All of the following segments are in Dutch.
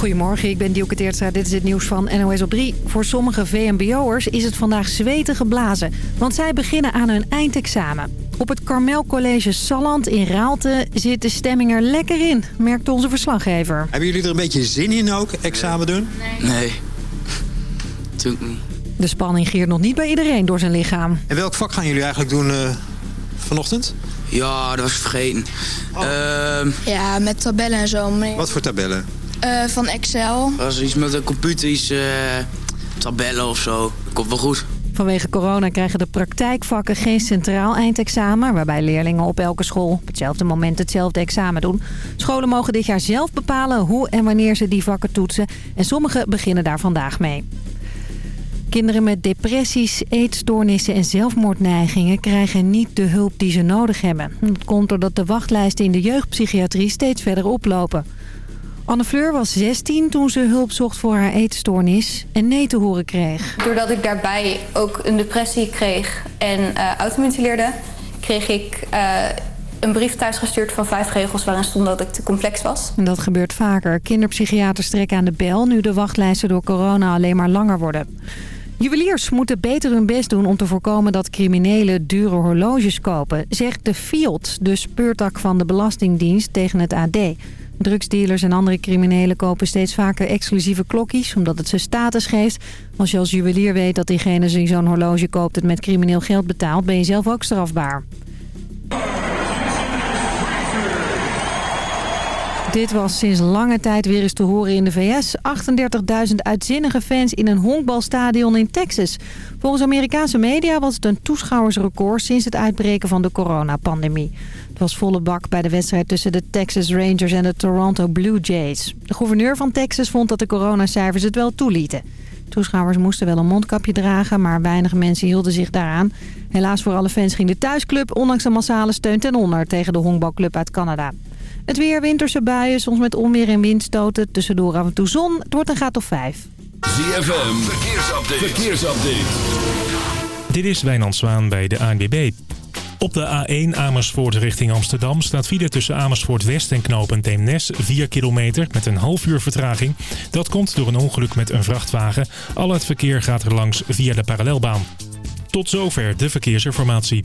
Goedemorgen, ik ben Dielke Teertstra. Dit is het nieuws van NOS op 3. Voor sommige VMBO'ers is het vandaag zweten geblazen. Want zij beginnen aan hun eindexamen. Op het Carmel College Salland in Raalte zit de stemming er lekker in, merkt onze verslaggever. Hebben jullie er een beetje zin in ook, examen doen? Nee. Nee, natuurlijk niet. De spanning geert nog niet bij iedereen door zijn lichaam. En welk vak gaan jullie eigenlijk doen uh, vanochtend? Ja, dat was ik vergeten. Oh. Uh, ja, met tabellen en zo. Wat voor tabellen? Uh, van Excel. Dat was iets met een computer, iets uh, tabellen of zo. Dat komt wel goed. Vanwege corona krijgen de praktijkvakken geen centraal eindexamen... waarbij leerlingen op elke school op hetzelfde moment hetzelfde examen doen. Scholen mogen dit jaar zelf bepalen hoe en wanneer ze die vakken toetsen... en sommigen beginnen daar vandaag mee. Kinderen met depressies, eetstoornissen en zelfmoordneigingen krijgen niet de hulp die ze nodig hebben. Dat komt doordat de wachtlijsten in de jeugdpsychiatrie steeds verder oplopen. Anne Fleur was 16 toen ze hulp zocht voor haar eetstoornis en nee te horen kreeg. Doordat ik daarbij ook een depressie kreeg en uh, automutileerde... kreeg ik uh, een brief thuisgestuurd van vijf regels waarin stond dat ik te complex was. En dat gebeurt vaker. Kinderpsychiaters trekken aan de bel nu de wachtlijsten door corona alleen maar langer worden. Juweliers moeten beter hun best doen om te voorkomen dat criminelen dure horloges kopen, zegt de FIOD, de speurtak van de Belastingdienst tegen het AD. Drugsdealers en andere criminelen kopen steeds vaker exclusieve klokjes... omdat het ze status geeft. Als je als juwelier weet dat diegene die zo'n horloge koopt... het met crimineel geld betaalt, ben je zelf ook strafbaar. Dit was sinds lange tijd weer eens te horen in de VS. 38.000 uitzinnige fans in een honkbalstadion in Texas. Volgens Amerikaanse media was het een toeschouwersrecord sinds het uitbreken van de coronapandemie. Het was volle bak bij de wedstrijd tussen de Texas Rangers en de Toronto Blue Jays. De gouverneur van Texas vond dat de coronacijfers het wel toelieten. Toeschouwers moesten wel een mondkapje dragen, maar weinig mensen hielden zich daaraan. Helaas voor alle fans ging de thuisclub ondanks de massale steun ten onder tegen de honkbalclub uit Canada. Het weer, winterse buien, soms met onweer en windstoten. Tussendoor af en toe zon. Het wordt een graad of 5. ZFM, verkeersupdate. verkeersupdate. Dit is Wijnand Zwaan bij de ANWB. Op de A1 Amersfoort richting Amsterdam staat file tussen Amersfoort West en knooppunt Eemnes 4 kilometer met een half uur vertraging. Dat komt door een ongeluk met een vrachtwagen. Al het verkeer gaat er langs via de parallelbaan. Tot zover de verkeersinformatie.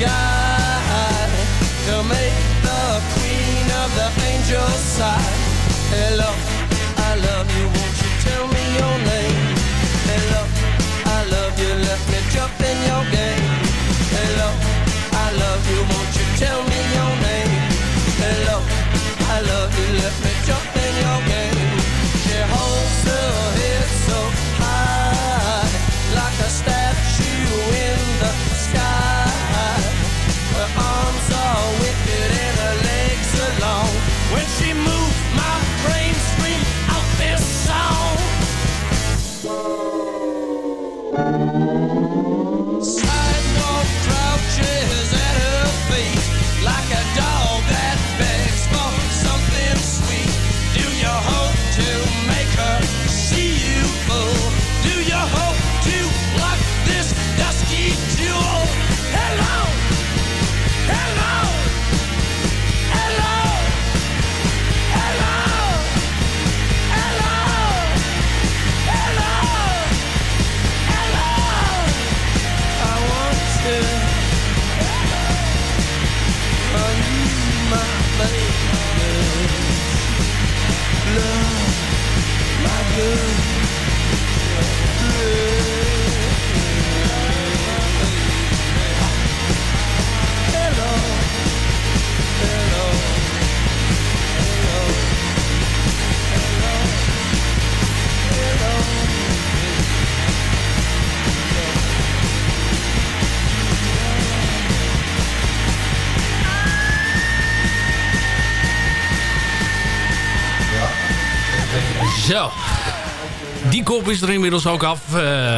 Guy to make the queen of the angels sigh? Kop is er inmiddels ook af. Eh,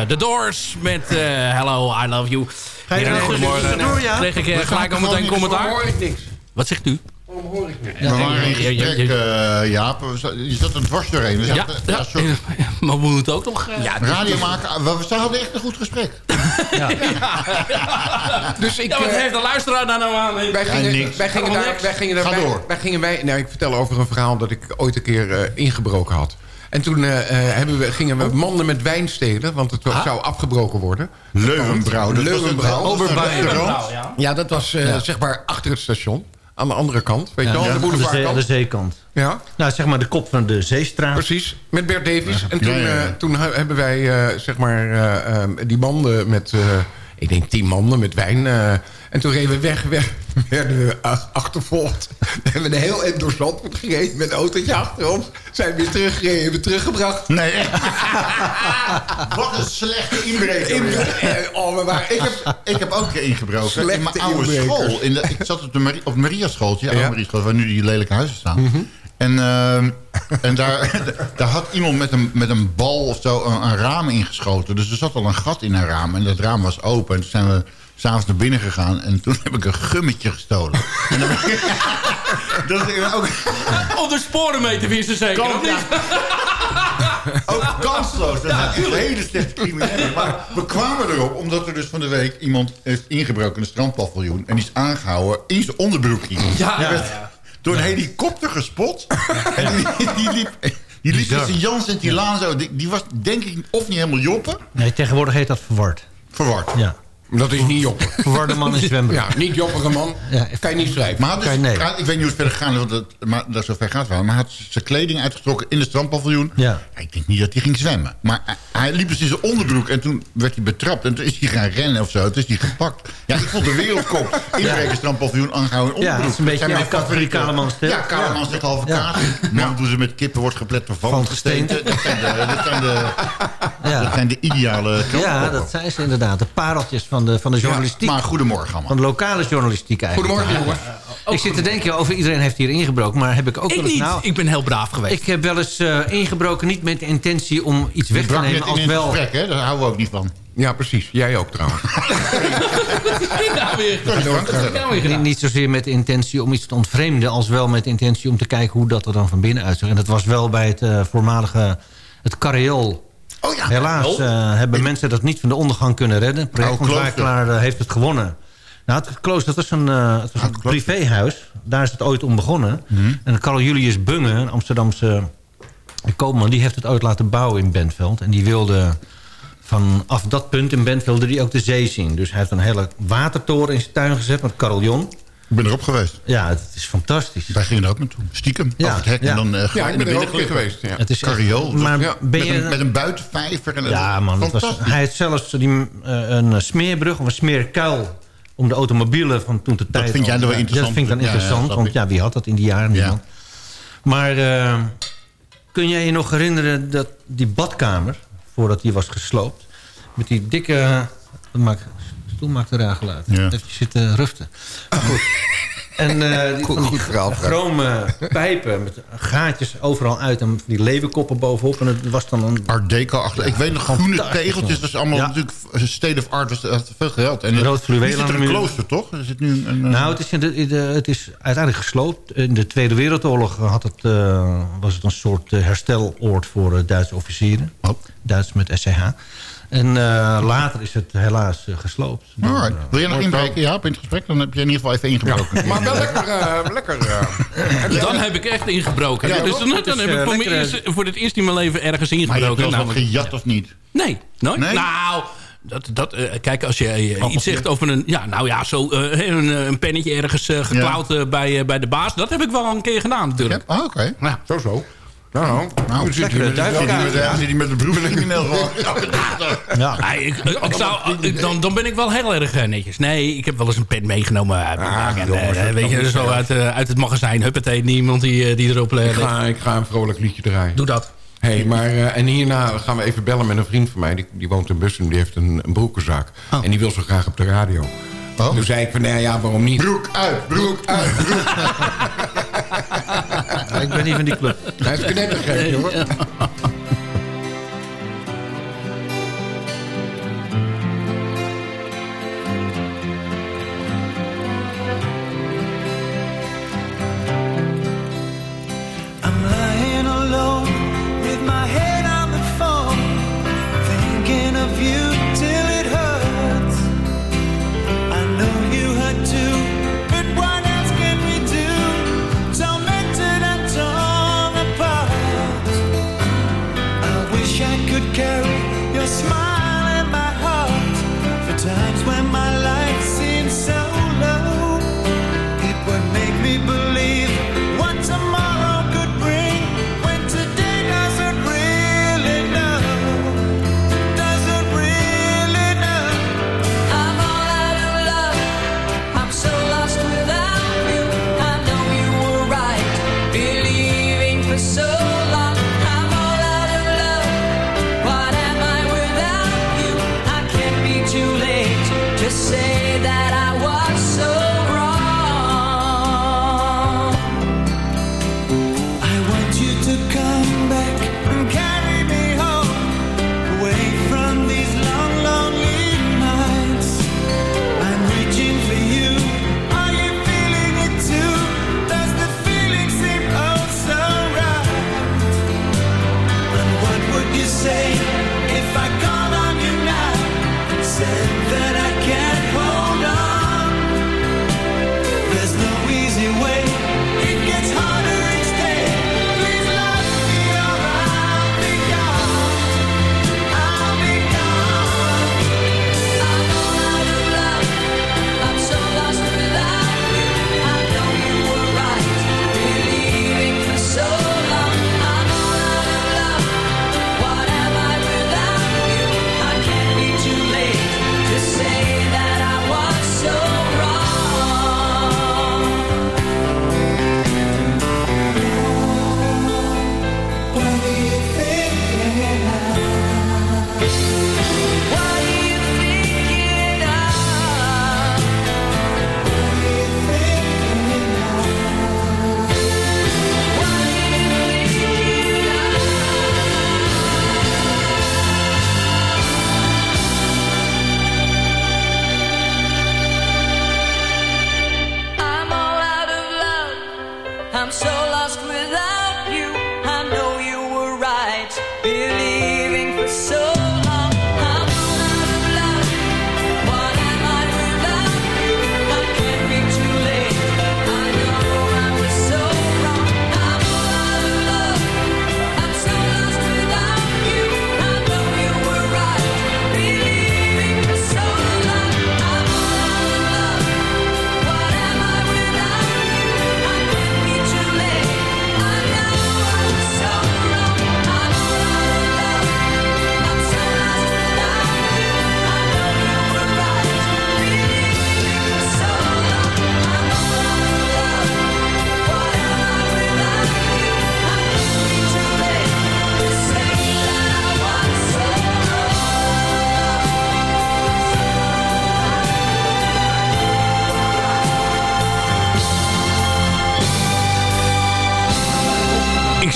De Doors met eh, Hello, I Love You. Ga je Heren, nog goedemorgen. door, ja? Kreeg ik gaan gelijk al meteen commentaar. hoor ik niks? Wat zegt u? Waarom hoor ik niks? We waren in Ja, ja, gesprek, ja, Jaap. Je zat een dwars doorheen. We Ja, zaten- ja, sorry. maar we moeten ook nog... eh, Radio maken. We, we hadden echt een goed gesprek. Dus ik, Ja, wat heeft de luisteraar daar nou aan? Wij Ja, gingen, niks. wij gingen Helemaal daar, wij gingen daar Ga wij- door. wij gingen wij, nou, ik vertel over een verhaal dat ik ooit een keer eh, ingebroken had. En toen eh, eh, hebben we, gingen we manden met wijn stelen, want het zou afgebroken worden. Leuvenbrouw. Dat Leuvenbrouw. dat was. Ja, dat was eh, zeg maar achter het station. Aan de andere kant, weet je wel, Ja, de aan de, zee- boulevardkant. de zeekant. Ja. Nou, zeg maar de kop van de Zeestraat. Precies, met Bert Davies. En toen, Ja, ja, ja. eh, toen he- hebben wij eh, zeg maar eh, eh, die manden met, eh, ik denk tien manden met wijn. En toen reden we weg, weg werden we ach- achtervolgd. We hebben een heel eind door Zandvoort gereden met een autootje achter ons. Zijn we weer teruggereden, hebben we teruggebracht. Nee. Wat een slechte inbreker. In- oh, waren, Ik heb, ik heb ook een keer ingebroken in mijn Slechte oude inbrekers. school. In de, ik zat op, de Marie, op het Mariaschooltje, Ja. oude Mariaschool, waar nu die lelijke huizen staan. En, ehm, en daar, daar had iemand met een, met een bal of zo een, een raam ingeschoten. Dus er zat al een gat in een raam. En dat raam was open. En toen zijn we s'avonds naar binnen gegaan. En toen heb ik een gummetje gestolen. En dan, dat is ook, Om de sporen mee te wissen zeker, Kan- of niet? ook kansloos. Dat zijn echt hele slechte criminelen. Maar we kwamen erop omdat er dus van de week iemand heeft ingebroken in een strandpaviljoen. En die is aangehouden in zijn onderbroekje. Ja, ja. Door een helikopter gespot. en die, die liep... Die liep tussen Jans en Tilaan zo. Die, die was denk ik of niet helemaal joppen. Nee, tegenwoordig heet dat verward. Verward. Ja. Dat is niet Joppe. Verwarde man in zwembad. Ja, niet Joppige man. Ja, Kan je niet schrijven. Maar dus, nee. ik weet niet hoe het verder gaat, want het, maar dat zo ver gaat wel. Maar hij had zijn kleding uitgetrokken in het strandpaviljoen. Ja. Ik denk niet dat hij ging zwemmen. Maar hij, hij liep dus in zijn onderbroek en toen werd hij betrapt. En toen is hij gaan rennen of zo. Toen is hij gepakt. Ja, ik vond de wereldkop. Inbreken strandpaviljoen aangehouden in Ja, onderbroek. het is een beetje mijn favoriete- Kaleman. Ja, Kaleman zegt halve Ja. kaas. Man hoe ze met kippen wordt geplet door Van vandgesteenten. Dat zijn de, dat zijn de, dat Ja. zijn de ideale ja, dat zijn ze inderdaad. De pareltjes van de, van de journalistiek. Maar goedemorgen van allemaal. de lokale journalistiek eigenlijk. Goedemorgen, jongens. Ik zit te denken over iedereen heeft hier ingebroken. Maar heb ik ook Ik wel eens... niet. Nou, Ik ben heel braaf geweest. ik heb wel eens eh, ingebroken niet met de intentie om iets weg te nemen. Als een wel... gesprek, hè? Daar houden we ook niet van. Ja, precies. Jij ook trouwens. Ik nou weer. Nou weer Niet, zozeer met de intentie om iets te ontvreemden... als wel met de intentie om te kijken hoe dat er dan van binnen uitzag. En dat was wel bij het eh, voormalige... het Kareel. Oh ja. Helaas eh, hebben mensen dat niet van de ondergang kunnen redden. Het Oh, projectontwikkelaar eh, heeft het gewonnen. Nou, het klooster, dat was een, eh, het was een privéhuis. Daar is het ooit om begonnen. En Carl Julius Bunge, een Amsterdamse koopman... die heeft het ooit laten bouwen in Bentveld. En die wilde vanaf dat punt in Bentveld die ook de zee zien. Dus hij heeft een hele watertoren in zijn tuin gezet met carillon. Ik ben erop geweest. Ja, het is fantastisch. Wij gingen er ook naartoe. Stiekem. Ja, Over het hek. ja. En dan uh, Ja, ik ben er ook een keer geweest. Ja. Het is echt- Cariool. Maar Ja, ben met, je... een, met een buitenvijver. En Ja, man. Het was, hij had zelfs die, eh, een smeerbrug of een smeerkuil... om de automobielen van toen de tijd... vind jij dan wel interessant? Dat vind ik dan Ja, ja, interessant, want ja, wie had dat in die jaren? Ja. Niemand. Maar eh, kun jij je nog herinneren dat die badkamer... voordat die was gesloopt... met die dikke... Dat maakt, de stoel maakt een raar geluid. Ja. Even zitten ruften. Goed. En uh, die, goed, goed verhaal. Chrome pijpen met gaatjes overal uit en die leeuwenkoppen bovenop. En het was dan een... Art deco achter. ik weet nog, groene tegeltjes. Dat is allemaal ja. natuurlijk state of art. Was, had veel geld. En Rood fluweel is het een klooster, toch? Is het nu een, nou, het is, in de, in de, het is uiteindelijk gesloopt. In de Tweede Wereldoorlog had het, uh, was het een soort hersteloord voor uh, Duitse officieren. Oh. Duits met SCH. En uh, later is het helaas uh, gesloopt. Alright. Wil je nog inbreken, ja, in het gesprek? Dan heb je in ieder geval even ingebroken. Ja. Maar wel lekker... Uh, lekker dan heb ik echt ingebroken. Ja, dus dan, dan heb ik voor, lekker, eerst, voor het eerst in mijn leven ergens ingebroken. Maar je hebt wel gejat of niet? Nee, nooit. Nee? Nou... Dat, dat, uh, kijk, als je uh, iets zegt over een... Ja, nou ja, zo uh, een, een, pennetje ergens geklauwd ja. bij, bij de baas. Dat heb ik wel een keer gedaan natuurlijk. Ja? Oh, oké. Okay. Nou, zo zo. Nou, nou zit hij met, met de gewoon. Ja. ja. ik, ik zou, dan, dan ben ik wel heel erg netjes. Nee, ik heb wel eens een pen meegenomen. Ah, en, jongens, uh, weet je, zo uit, uh, uit het magazijn. Huppatee, niemand die, die erop legt. Ik ga, ik ga een vrolijk liedje draaien. Doe dat. Hey, maar, uh, en hierna gaan we even bellen met een vriend van mij. Die, die woont in Bussen, die heeft een, een broekenzaak. Oh. En die wil zo graag op de radio. Oh. Toen zei ik van, nou ja, waarom niet? Broek uit, broek uit, broek ik ben niet van die club. Hij is knettergek, hoor.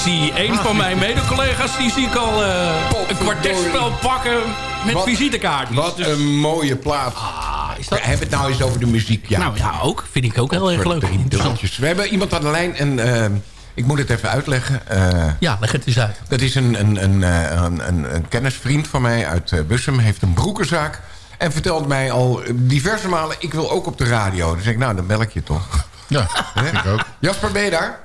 zie een van mijn mede-collega's... die zie ik al eh, een kwartetspel pakken met Wat- visitekaartjes. Wat Dus- een mooie plaat. is dat- Ja, Heb het nou eens over de muziek. Ja. Nou ja, ook. Vind ik ook heel erg leuk. Dubbeltjes. We hebben iemand aan de lijn en eh, ik moet het even uitleggen. Eh, Ja, leg het eens uit. dat is een, een, een, eh, een, een, een kennisvriend van mij uit Bussum. Heeft een broekenzaak. En vertelt mij al diverse malen... ik wil ook op de radio. Dan zeg ik, nou, dan bel ik je toch. Ja, dat vind ik ook. Jasper, ben je daar?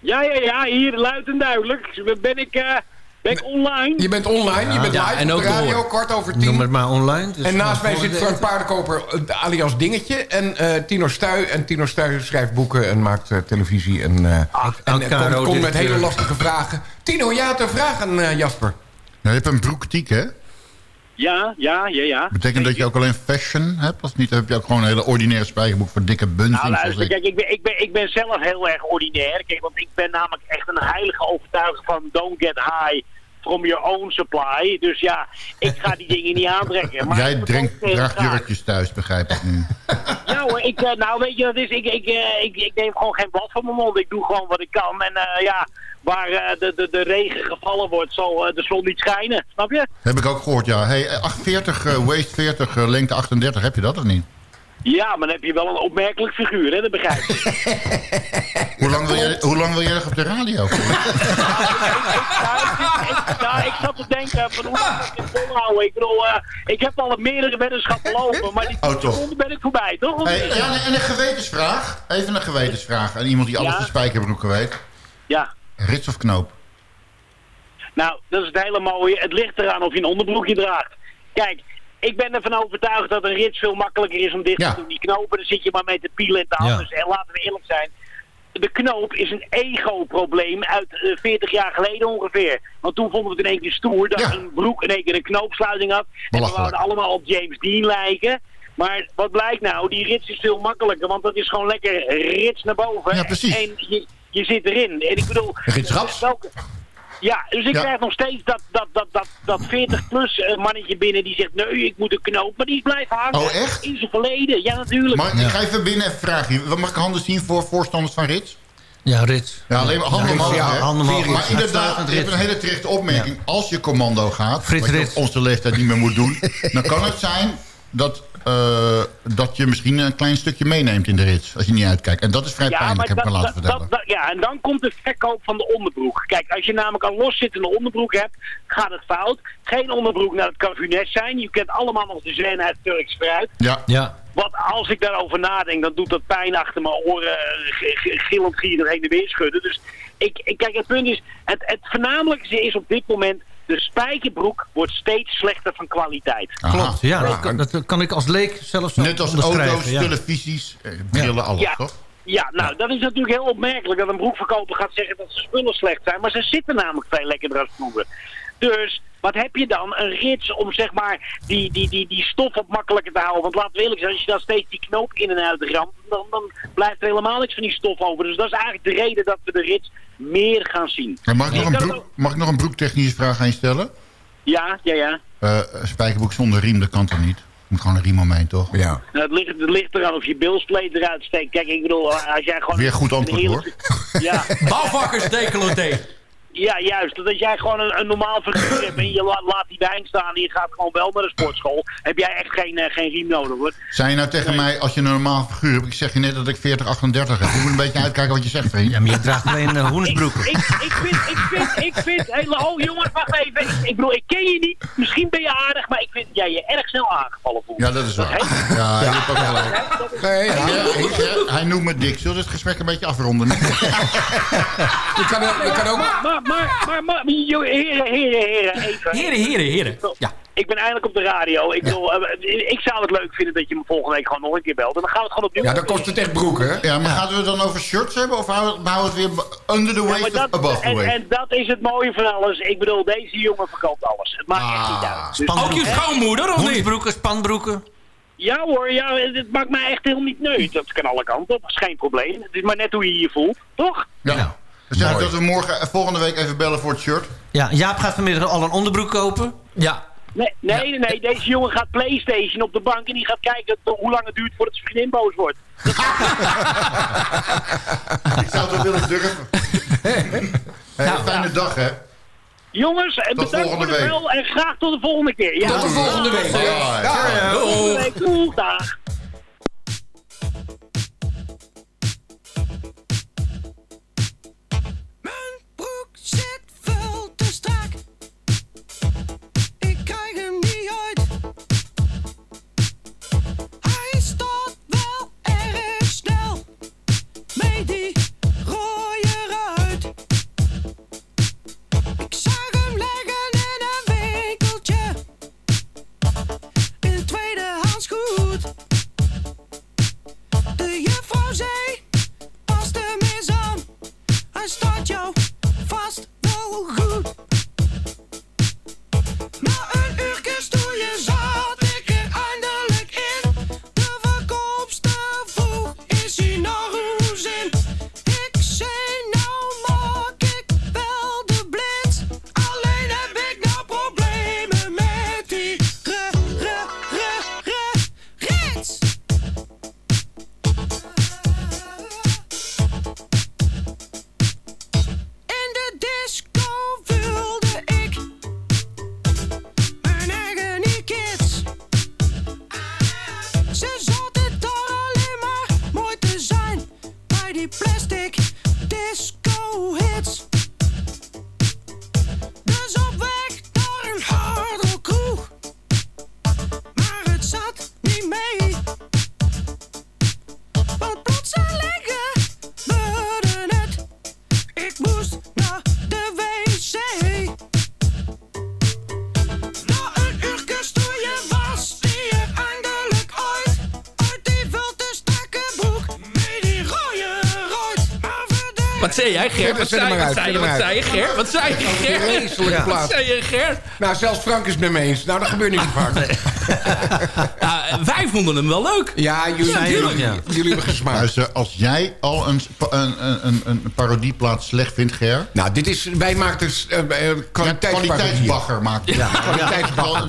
Ja, ja, ja, hier luid en duidelijk. Ben ik, eh, ben ik online? Je bent online, je bent Ja, live en op de ook radio, door. kwart over Noem tien. het maar online. Dus En naast mij zit Frank Paardenkoper, eh, alias Dingetje. En eh, Tino Stuy. En Tino Stuy schrijft boeken en maakt televisie. En, eh, en komt, met hele lastige vragen. Tino, jij had een vraag aan eh, Jasper. Ja, je hebt een broektiek, hè? Ja, ja, ja, ja. Betekent dat je ook alleen fashion hebt? Of niet? Heb je ook gewoon een hele ordinaire spijkerboek voor dikke bunzings? Nou, luister, ik? kijk, ik ben, ik, ben, ik ben zelf heel erg ordinair. Kijk, want ik ben namelijk echt een heilige overtuiging van don't get high from your own supply. Dus ja, ik ga die dingen niet aantrekken. Maar Jij drinkt, draagt graag. jurkjes thuis, begrijp ik nu. Ja hoor, ik, eh, nou weet je wat is, ik, ik, eh, ik, ik neem gewoon geen blad van mijn mond. Ik doe gewoon wat ik kan. En eh, ja, waar eh, de, de, de regen gevallen wordt, zal eh, de zon niet schijnen. Snap je? Heb ik ook gehoord, ja. Hey, 48, eh, waist 40, eh, lengte 38, heb je dat of niet? Ja, maar dan heb je wel een opmerkelijk figuur, hè? Dat begrijp ik. Hoe lang wil je, hoe lang wil je nog op de radio? Nou, ik, nou, ik zat te denken van hoe lang ik het volhouden. Ik bedoel, eh, ik heb al meerdere weddenschappen lopen, maar die Oh, seconde ben ik voorbij, toch? Hey, ja, en een gewetensvraag. Even een gewetensvraag. En iemand die alles Ja. van spijkerbroeken weet. Ja. Rits of knoop? Nou, dat is het hele mooie. Het ligt eraan of je een onderbroekje draagt. Kijk, ik ben ervan overtuigd dat een rits veel makkelijker is om dicht Ja. te doen. Die knopen, dan zit je maar met de pielen en de hand. Ja. Dus eh, laten we eerlijk zijn. De knoop is een ego-probleem uit eh, 40 jaar geleden ongeveer. Want toen vonden we het in één keer stoer dat Ja. een broek in één keer een knoopsluiting had. En we wouden allemaal op James Dean lijken. Maar wat blijkt nou? Die rits is veel makkelijker, want dat is gewoon lekker rits naar boven. Ja, precies. En je, je zit erin. En ik bedoel... Welke- ja, dus ik Ja. krijg nog steeds dat, dat, dat, dat, dat 40-plus mannetje binnen die zegt... Nee, ik moet een knoop, maar die blijft hangen. Oh, echt? In zijn verleden, ja natuurlijk. Maar ik ga even binnen even vragen. Wat mag ik handen zien voor voorstanders van Rits? Ja, Rits. Ja, alleen maar handen Ja, omhoog. ja, handen omhoog. Maar inderdaad, je hebt een hele terechte opmerking. Als je commando gaat, Frits wat je op onze leeftijd niet meer moet doen... dan kan het zijn dat, eh, dat je misschien een klein stukje meeneemt in de rits. Als je niet uitkijkt. En dat is vrij pijnlijk, heb ik al laten vertellen. dat- ja, en dan komt de verkoop van de onderbroek. Kijk, als je namelijk een loszittende onderbroek hebt, gaat het fout. Geen onderbroek, nou, het kan zijn. Je kent allemaal nog de zen uit Turks fruit. Ja. Ja. Want als ik daarover nadenk, dan doet dat pijn achter mijn oren. eh, Gillend gie je er heen en weer schudden. Dus ik, ik, kijk, het punt is, het, het voornamelijkste is op dit moment... de spijkerbroek wordt steeds slechter van kwaliteit. Klopt, ja. Dat kan, dat kan ik als leek zelfs zo Net als auto's, ja. televisies, eh, brillen, alles, Ja. toch? Ja, nou, dat is natuurlijk heel opmerkelijk dat een broekverkoper gaat zeggen dat zijn spullen slecht zijn. Maar ze zitten namelijk veel lekkerder als vroeger. Dus wat heb je dan? Een rits om zeg maar die, die, die, die stof wat makkelijker te houden. Want laten we eerlijk zijn, als je dan steeds die knoop in en uit ramt, dan, dan blijft er helemaal niks van die stof over. Dus dat is eigenlijk de reden dat we de rits meer gaan zien. En mag, ik nog En een broek, mag ik nog een broektechnische vraag aan je stellen? Ja, ja, ja. Eh, een spijkerbroek zonder riem, dat kan toch niet? Moet gewoon een riem omheen, toch? Ja. Nou, het, ligt, het ligt eraan of je bilspleet eruit steekt. Kijk, ik bedoel, als jij gewoon... Weer goed antwoord, hoor. Ja. Bouwvakkers decolleté. Ja, juist. Dat als jij gewoon een, een normaal figuur hebt en je la- laat die wijn staan en je gaat gewoon wel naar de sportschool, heb jij echt geen, eh, geen riem nodig hoor. Zei je nou tegen mij, als je een normaal figuur hebt... ik zeg je net dat ik 40, 38 heb. Je moet een beetje uitkijken wat je zegt, vriend. Ja, maar je draagt alleen uh, hoensbroeken. Ik, ik vind, ik vind, ik vind, hele, oh jongens, wacht even. Ik, ik bedoel, ik ken je niet. Misschien ben je aardig, maar ik vind dat jij je erg snel aangevallen voelt. Ja, dat is waar. heet- Ja, je hebt ook gelijk. Nee, ja. Hij, hij noemt me dik. Zullen we het gesprek een beetje afronden? Je kan, je kan ook... Maar, maar, maar, maar, maar, joh, heren, heren, heren, even. Heren, heren, heren. Ja. Ik ben eindelijk op de radio. Ik, bedoel, eh, ik zou het leuk vinden dat je me volgende week gewoon nog een keer belt. En dan gaan we het gewoon opnieuw Ja, dan kost het echt broek, hè? Ja, maar gaan we het dan over shirts hebben? Of houden we het weer under the Ja, waist maar of dat, above the en, waist? en dat is het mooie van alles. Ik bedoel, deze jongen verkoopt alles. Het maakt echt niet uit. Dus- Ook je schoonmoeder, of niet? Spanbroeken. ja hoor, ja, het maakt mij echt helemaal niet neus. Dat kan alle kanten. Dat is geen probleem. Het is maar net hoe je je voelt, toch? Ja. Dus ik dat we morgen, eh, volgende week even bellen voor het shirt. Ja, Jaap gaat vanmiddag al een onderbroek kopen. Ja. Nee, nee, nee, nee, deze jongen gaat Playstation op de bank en die gaat kijken hoe lang het duurt voordat zijn vriendin boos wordt. Ik zou het wel willen durven. Hey, Nou, fijne ja. dag, hè. Jongens, en Tot bedankt volgende voor de week. bel en graag tot de volgende keer. Ja. Tot de volgende week. Ja, ja. Tot de volgende week. Doeg, dag. Zei jij, Ger? Wat zei, wat zei, hem wat zei je, Ger? Wat zei je, Ger? Vreselijke Wat plaat. zei je, Ger? Nou, zelfs Frank is het met me eens. Nou, dat gebeurt niet zo vaak. Ja, wij vonden hem wel leuk. Ja, jullie, Ja, jullie, hebben gesmaakt. Luister, als jij al een, een, een, een, een parodieplaat slecht vindt, Ger... Nou, dit is, wij maken dus uh, kwaliteitsparodie. kwaliteitsbagger maakt. Ja. Kwaliteitsbagger.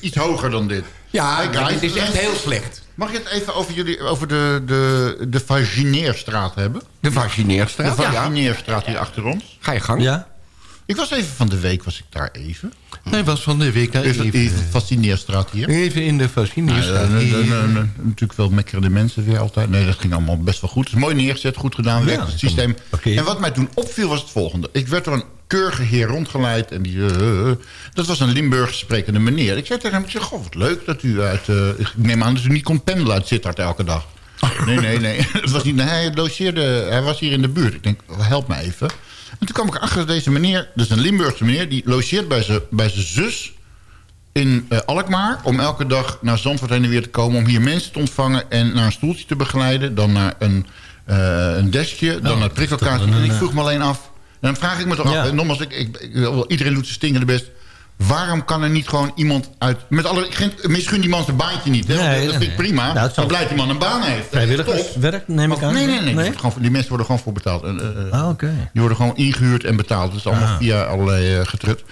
Iets hoger dan dit. Ja, dit is echt heel slecht. Mag je het even over, jullie, over de, de, de Vagineerstraat hebben? De Vagineerstraat, De ja. Vagineerstraat hier achter ons. Ga je gang. Ja? Ik was even van de week, was ik daar even. Hij was van de week daar Even, even, even Fascineerstraat hier. even in de fascineerstraat. natuurlijk wel mekkerende mensen weer altijd. Nee, dat ging allemaal best wel goed. Het is mooi neergezet, goed gedaan, werkt Ja, het systeem. oké. En wat mij toen opviel was het volgende. Ik werd door een keurige heer rondgeleid. En die, eh, dat was een Limburgs sprekende meneer. Ik zei tegen hem, ik zeg, goh, wat leuk dat u uit... eh, ik neem aan dat u niet kon pendelen uit Sittard elke dag. Nee, nee, nee. Het was niet, nee hij, logeerde, hij was hier in de buurt. Ik denk, help me even. En toen kwam ik achter deze meneer, dus een Limburgse meneer... die logeert bij zijn bij zijn zus in eh, Alkmaar... om elke dag naar Zandvoort heen en weer te komen... om hier mensen te ontvangen en naar een stoeltje te begeleiden... dan naar een, eh, een deskje, dan naar het prikkelkaart. En ik vroeg me alleen af... en dan vraag ik me toch Ja. af... nogmaals, ik, ik, ik- iedereen doet zijn stingende best... Waarom kan er niet gewoon iemand uit... Met alle, geen, misgun die man zijn baantje niet. Hè? Nee, dat nee, vind ik nee. prima. Nou, maar blijft die man een baan heeft. Vrijwilligerswerk, neem ik aan? Nee, nee, nee. Die, nee? mensen worden gewoon voor betaald. Eh, eh, Ah, oké. die worden gewoon ingehuurd en betaald. Dat is allemaal Ah. via allerlei eh, getrut.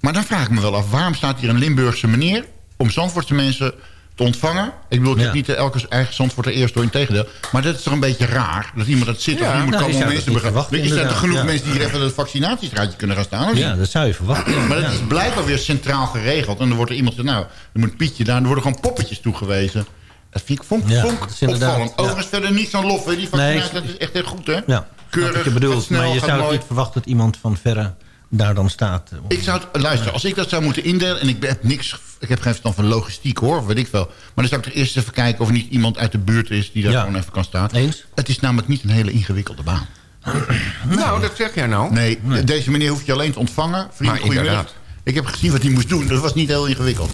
Maar dan vraag ik me wel af, waarom staat hier een Limburgse meneer... om Zandvoortse mensen te ontvangen? Ik bedoel, ik Ja. heb niet elke eigen Zandvoort eerst door in tegendeel. Maar dat is toch een beetje raar? Dat iemand dat zit of Ja, iemand nou, kan om mensen te begrijpen. je, Er genoeg mensen die hier even het vaccinatiestraatje kunnen gaan staan? of Ja, dat zou je verwachten. Maar dat is blijkbaar weer centraal geregeld. En dan wordt er iemand nou, er moet Pietje daar. En er worden gewoon poppetjes toegewezen. Dat vind ik vonk, vonk is opvallend. Overigens verder niet zo'n lof. hè. Die vaccinatie, Nee, dat is echt heel goed, hè? Ja, Keurig, wat je gaat bedoelt. snel, maar je zou niet verwachten dat iemand van verre daar dan staat. Ik zou het, luister, als ik dat zou moeten indelen... en ik heb niks, ik heb geen verstand van logistiek hoor, of weet ik wel. Maar dan zou ik er eerst even kijken of er niet iemand uit de buurt is... die daar Ja. gewoon even kan staan. Eens? Het is namelijk niet een hele ingewikkelde baan. Nou, dat zeg jij nou. Nee, deze meneer hoeft je alleen te ontvangen. Vriend, Maar inderdaad. Ik heb gezien wat hij moest doen, dat was niet heel ingewikkeld.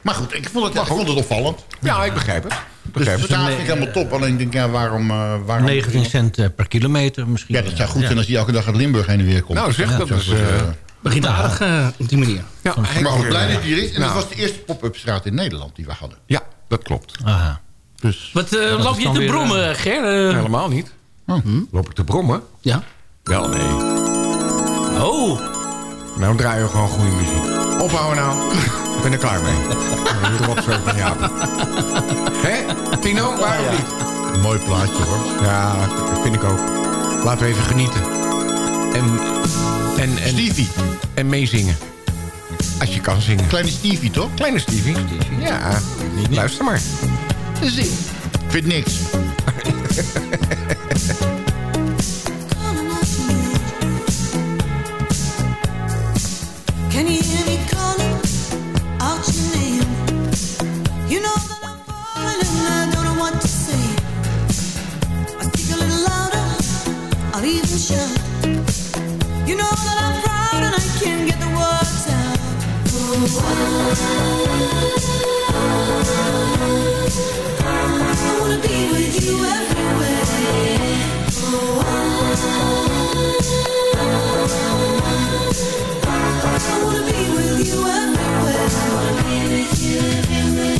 Maar goed, ik vond het, ik vond het opvallend. Ja, ik begrijp het. Dus de straat vind ik helemaal top. Alleen ik denk, ja, waarom... eh, waarom 19 cent eh, per kilometer misschien. Ja, dat zou goed zijn als hij elke dag uit Limburg heen en weer komt. Nou, zeg, Ja, dat is... dus, eh, eh, Begint aardig op die manier. ja, maar goed, blij dat hij er is. En Nou. dat was de eerste pop-up straat in Nederland die we hadden. Ja, dat klopt. Aha. Dus Wat eh, dat loop je te brommen, Ger? Eh, Helemaal niet. Oh. Loop ik te brommen? ja. Wel, nee. Oh. Nou draaien we gewoon goede muziek. Ophouden nou. Ik ben er klaar mee. Die rotzooi van Jaap. Hé, Tino, waarom niet? een mooi plaatje hoor. Ja, dat vind ik ook. Laten we even genieten. En En, en, Stevie. En meezingen. Als je kan zingen. Kleine Stevie, toch? Kleine Stevie. Ja, luister maar. Zing. Ik vind niks. I speak a little louder, I leave the. You know that I'm proud and I can get the words out. I wanna be with you everywhere. Oh, oh, oh.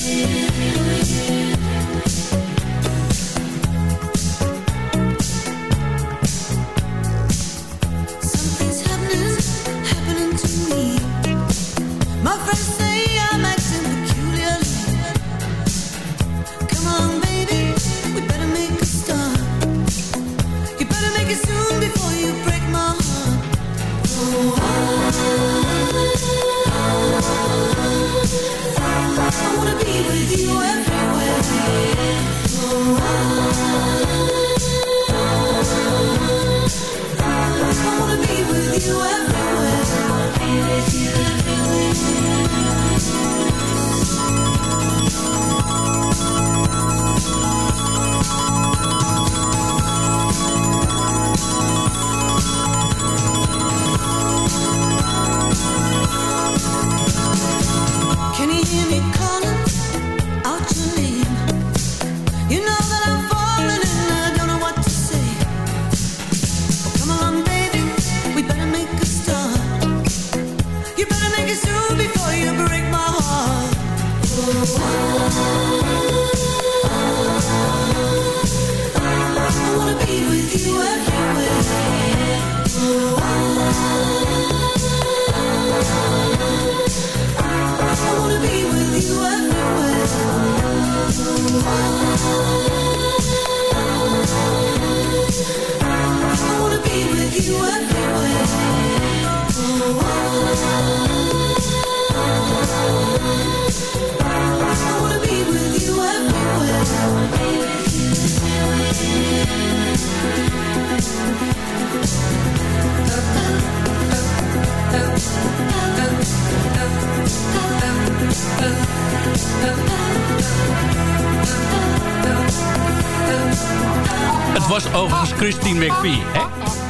Yeah.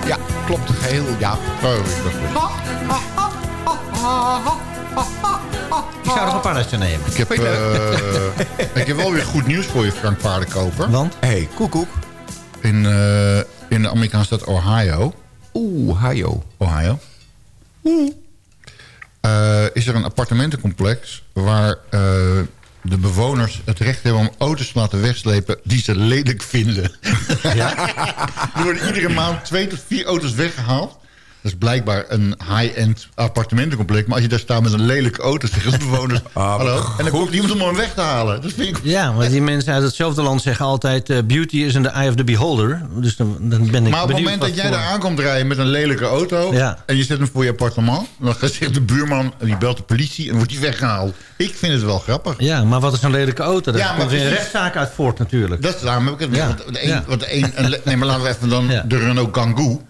Ja, klopt. Geheel, ja. Oh, ik zou nog een pannetje nemen. Ik heb, eh, ik heb wel weer goed nieuws voor je, Frank Paardenkoper. Want? hey, koekoek. In, eh, in de Amerikaanse stad Ohio. Oeh, Ohio. Ohio. Eh, is er een appartementencomplex waar de bewoners het recht hebben om auto's te laten wegslepen die ze lelijk vinden. Ja? er worden iedere maand twee tot vier auto's weggehaald. Dat is blijkbaar een high-end appartementencomplex. Maar als je daar staat met een lelijke auto, zeggen de bewoners... hallo, en dan komt iemand om hem weg te halen. Dat vind ik... Ja, want die mensen uit hetzelfde land zeggen altijd... eh, beauty is in the eye of the beholder. Dus dan, dan ben ik Maar op het moment dat jij voor- daar aankomt rijden met een lelijke auto... Ja. en je zet hem voor je appartement... dan zegt de buurman, en die belt de politie... en wordt die weggehaald. Ik vind het wel grappig. Ja, maar wat is een lelijke auto? Daar Ja, maar komt weer een rechtszaak uit voort natuurlijk. Dat is daarom heb ik het... Ja. Want de een, Ja. want de een, een le- nee, maar laten we even dan de Renault Kangoo...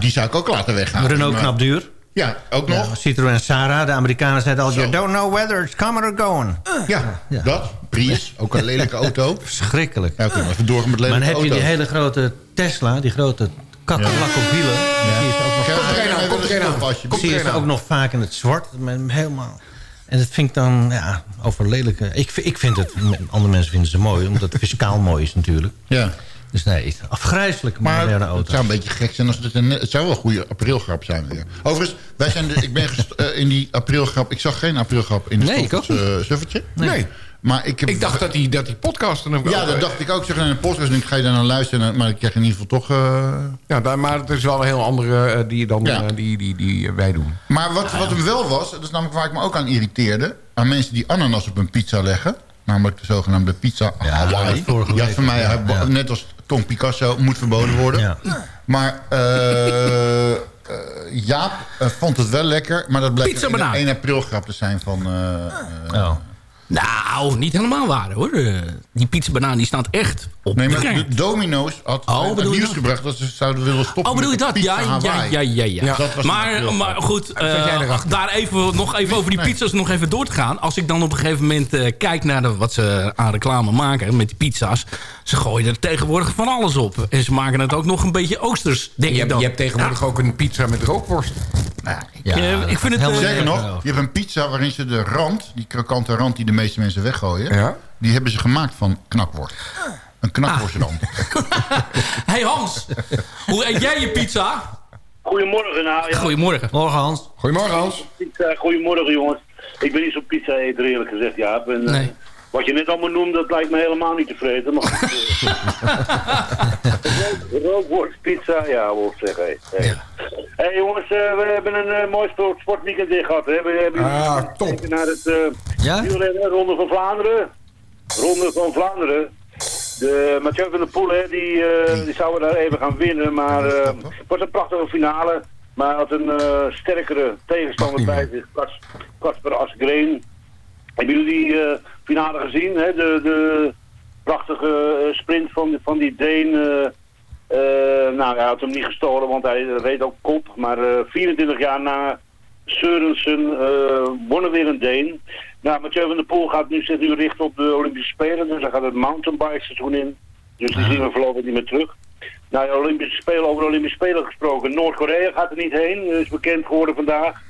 die zou ik ook laten weghalen. Renault Maar- knap duur. Ja, ook nog. Ja, Citroën Sara, de Amerikanen zeiden al... You don't know whether it's coming or going. Ja, dat. Prius, ook een lelijke auto. Verschrikkelijk. Ja, oké, maar even doorgaan met Maar lelijke dan heb je die auto's. hele grote Tesla, die grote kakkerlak op wielen. Die is ook nog, Kijk, vaak- kijk komt een aan, alsjeblieft. die is ook nog vaak in het zwart. Met hem helemaal. En dat vind ik dan, ja, over lelijke... Ik, ik vind het, andere mensen vinden ze mooi, omdat het fiscaal mooi is natuurlijk. Ja. Dus nee, afgrijzelijk Maar moderne het auto. zou een beetje gek zijn als het een... Het zou wel een goede aprilgrap zijn. Ja. Overigens, wij zijn de, ik ben gest- eh, in die aprilgrap... Ik zag geen aprilgrap in de Nee, ik ook Stoffels, eh, suffertje. Nee. Maar ik, heb, Ik dacht dat die, dat die podcast... Dan Ja, dat dacht ik ook. Zeg, in een podcast denk ik, ga je daar naar luisteren. Maar ik krijg in ieder geval toch... eh, Ja, daar- maar het is wel een heel andere die, dan, Ja. die, die, die wij doen. Maar wat, wat hem wel was, dat is namelijk waar ik me ook aan irriteerde... aan mensen die ananas op een pizza leggen... namelijk de zogenaamde pizza Hawaii. week, voor mij, ja, ja. net als Tom Picasso, moet verboden worden. Ja. Maar eh, eh, Jaap eh, vond het wel lekker, maar dat bleek Pizza een banaan. 1 april grap te zijn van... eh, eh, Nou, niet helemaal waar hoor. Die pizza banaan die staat echt op Nee, de maar de Domino's had Oh, het nieuws dat? gebracht dat ze zouden willen stoppen Oh, bedoel je met dat? de Ja, pizza ja, ja, ja, ja. Dat was een Maar, maar goed, eh, daar even, nog even over die pizza's nog even door te gaan. Als ik dan op een gegeven moment eh, kijk naar de, wat ze aan reclame maken met die pizza's. Ze gooien er tegenwoordig van alles op. En ze maken het ook nog een beetje oosters, denk Je ik hebt, dan. je hebt tegenwoordig ook een pizza met rookworst. Ja, ik vind het... eh, Sterker nog, je hebt een pizza waarin ze de rand, die krokante rand die de meeste mensen weggooien, Ja. die hebben ze gemaakt van knakworst. Een knakworstrand. hey Hans, hoe eet jij je pizza? Goedemorgen. Nou, ja, Goedemorgen. Morgen Hans. Goedemorgen Hans. pizza, goedemorgen jongens. Ik ben niet zo'n pizza eter eerlijk gezegd, Jaap. En, eh, Nee. wat je net allemaal noemde, dat lijkt me helemaal niet tevreden. Maar goed, eh, rookworst, pizza, ja, wil ik zeggen. Hey, jongens, eh, we hebben een mooi sport, sportweekend weer gehad. Hè? We hebben Ah, top. naar het eh Ja? Ronde van Vlaanderen. Ronde van Vlaanderen. De Mathieu van der Poel, hè, die, eh, die zouden daar even gaan winnen. Maar eh, het was een prachtige finale. Maar hij had een eh, sterkere tegenstander bij zich. Kas- Kasper Asgreen. Hebben jullie die eh, finale gezien? Hè? De, de prachtige eh, sprint van, van die Deen. eh, eh, nou, hij had hem niet gestolen, want hij reed ook kop. Maar eh, 24 jaar na Sørensen eh won er weer een Deen. Nou, Mathieu van der Poel gaat nu, zich nu richten op de Olympische Spelen. Dus hij gaat het mountainbike seizoen in. Dus die zien we voorlopig niet meer terug. Nou, de Olympische Spelen, over de Olympische Spelen gesproken. Noord-Korea gaat er niet heen. Dat is bekend geworden vandaag.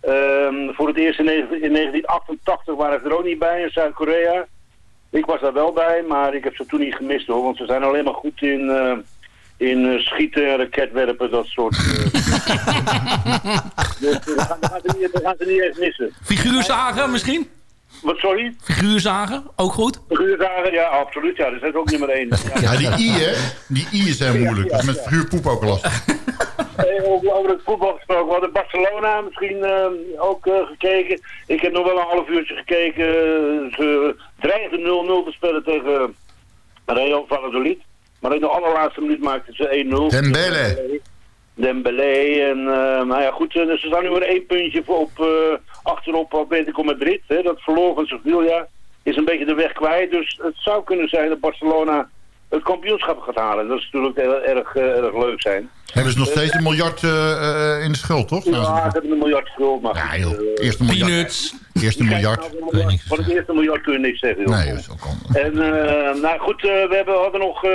Ehm, voor het eerst in 1988 waren ze er ook niet bij in Zuid-Korea. Ik was daar wel bij, maar ik heb ze toen niet gemist hoor. Want ze zijn alleen maar goed in, eh, in eh, schieten, raketwerpen, dat soort... eh. Dus eh, dat gaan, dat gaan ze niet, dat gaan ze niet eens missen. Figuurzagen misschien? Wat, sorry? Figuurzagen, ook goed? Figuurzagen, ja, absoluut. Ja, dat is ook nummer één. Ja. Ja, die i, hè? Die i is heel moeilijk. Dat is met vuurpoep ook lastig. Hey, over, over het voetbal gesproken. We hadden Barcelona misschien eh, ook eh, gekeken. Ik heb nog wel een half uurtje gekeken. Ze dreigen 0-0 te spelen tegen Real Valladolid. Maar in de allerlaatste minuut maakten ze 1-0. Dembele. Dembele. En eh, nou ja, goed. eh, Ze staan nu weer één puntje voor op, eh, achterop op Atletico Madrid. Hè. Dat verloor van Sevilla is een beetje de weg kwijt. Dus het zou kunnen zijn dat Barcelona het kampioenschap gaat halen. Dat is natuurlijk heel erg, eh, erg leuk zijn. Hebben ze nog steeds een miljard eh, eh, in de schuld, toch? Ja, ze hebben een miljard schuld, maar... Ja, joh. eh, Eerste miljard. Peanuts. Eerste miljard. nou, Van het eerste miljard kun je niks zeggen, joh. Nee, dat is ook al. En, eh, nou goed, eh, we hebben, hadden nog uh,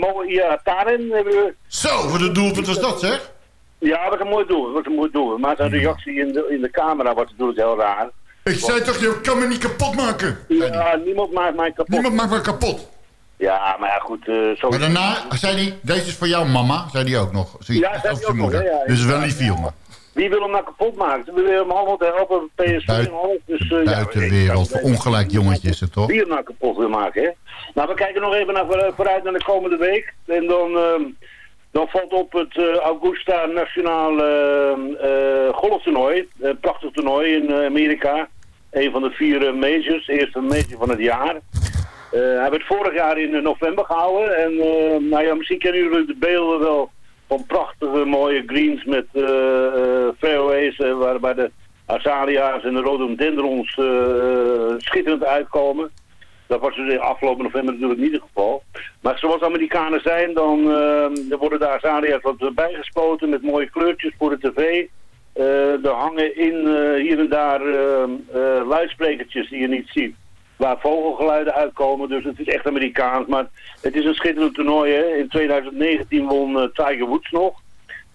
Moia Taren. Hebben we... Zo, wat een doelpunt was dat, zeg? Ja, dat was een mooi doel. Dat was een mooi doel. Maar zijn reactie in de, in de camera was natuurlijk heel raar. Ik zei toch, je kan me niet kapot maken. Ja, niemand maakt mij kapot. Niemand maakt me kapot. Ja, maar ja, goed. eh zo Maar daarna zei hij, deze is voor jou mama, zei hij ook nog. Zoiets, Ja, zei hij ook nog, ja, ja. Dus wel lief jongen. Wie wil hem nou kapot maken? Ze willen hem allemaal te helpen, PSV en alles. Dus, eh, ja, Buitenwereld, ongelijk jongetje is het toch? Wie hem nou kapot wil maken, hè? Nou, we kijken nog even naar, voor- vooruit naar de komende week. En dan, ehm, dan valt op het eh, Augusta Nationaal eh, golftoernooi. Prachtig toernooi in eh, Amerika. Een van de vier eh, majors. Eerste major van het jaar. Eh, hij werd vorig jaar in eh, november gehouden. En eh, nou ja, misschien kennen jullie de beelden wel van prachtige mooie greens met fairways waarbij de azalea's en de rhododendrons schitterend uitkomen. Dat was dus in afgelopen november natuurlijk niet het geval. Maar zoals Amerikanen zijn, dan worden de azalea's wat bijgespoten met mooie kleurtjes voor de tv. Eh, er hangen in hier en daar luidsprekertjes die je niet ziet. Waar vogelgeluiden uitkomen. Dus het is echt Amerikaans. Maar het is een schitterend toernooi. Hè. In 2019 won eh, Tiger Woods nog.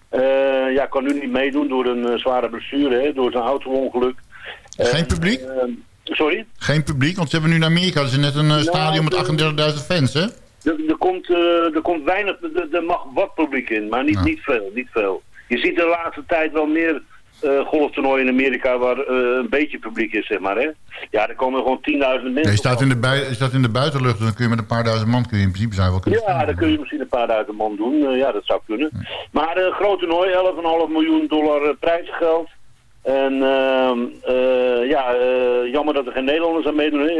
Eh, ja, kan nu niet meedoen door een eh, zware blessure. Hè, door zijn auto-ongeluk. Geen publiek? Sorry? Geen publiek, want ze hebben nu in Amerika dus net een stadion met 38.000 fans, hè? Er, er, komt, er komt weinig, er, er mag wat publiek in, maar niet, niet veel, niet veel. Je ziet de laatste tijd wel meer eh golftoernooien in Amerika waar eh, een beetje publiek is, zeg maar. Hè? Ja, er komen gewoon 10.000 mensen. Nee, je staat in de, bui in de buitenlucht, dan kun je met een paar duizend man kun je in principe zijn wel kunnen Ja, dan kun je misschien een paar duizend man doen. Eh, ja, dat zou kunnen. Maar een groot toernooi, 11,5 miljoen dollar prijzengeld. En ehm, eh, ja, jammer dat er geen Nederlanders aan meedoen. Hè?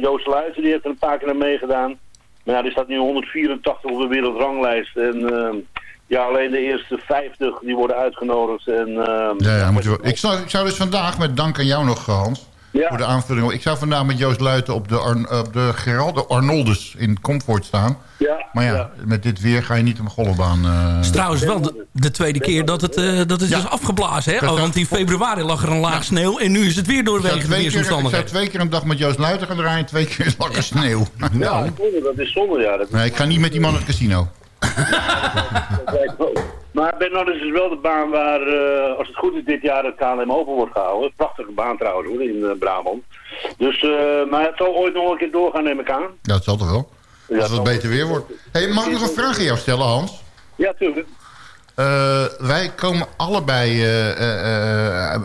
Joost Luijten, die heeft er een paar keer aan meegedaan. Maar ja, die staat nu 184 op de wereldranglijst. En ehm, Ja, alleen de eerste 50 die worden uitgenodigd. En, ehm, Ja, ja, moeten we, ik, zou, ik zou dus vandaag, met dank aan jou nog, eh, Hans, voor de aanvulling. Ik zou vandaag met Joost Luiten op de, Ar- op de Geraldo Arnoldus in Comfort staan. Ja, maar ja, met dit weer ga je niet op een golfbaan. eh, Het is trouwens wel de, de tweede keer dat het, eh, dat het is afgeblazen. Hè? Oh, want in februari lag er een laag sneeuw. En nu is het weer doorwege de twee keer, ik zou weersomstandigheden. twee keer een dag met Joost Luiten gaan draaien... twee keer lag er sneeuw. Ja, zonde, dat is zonde, ja. Dat, Nee, ik ga niet met die man naar het casino. Maar Ben Norris is wel de baan waar, eh, als het goed is, dit jaar het KLM Open wordt gehouden. Prachtige baan trouwens hoor, in eh, Brabant. Dus, eh, maar het zal ooit nog een keer doorgaan, neem ik aan. Ja, dat zal toch wel. Als het beter weer wordt. Hey, mag ik nog een vraag aan jou stellen, Hans? Ja, tuurlijk. Wij komen allebei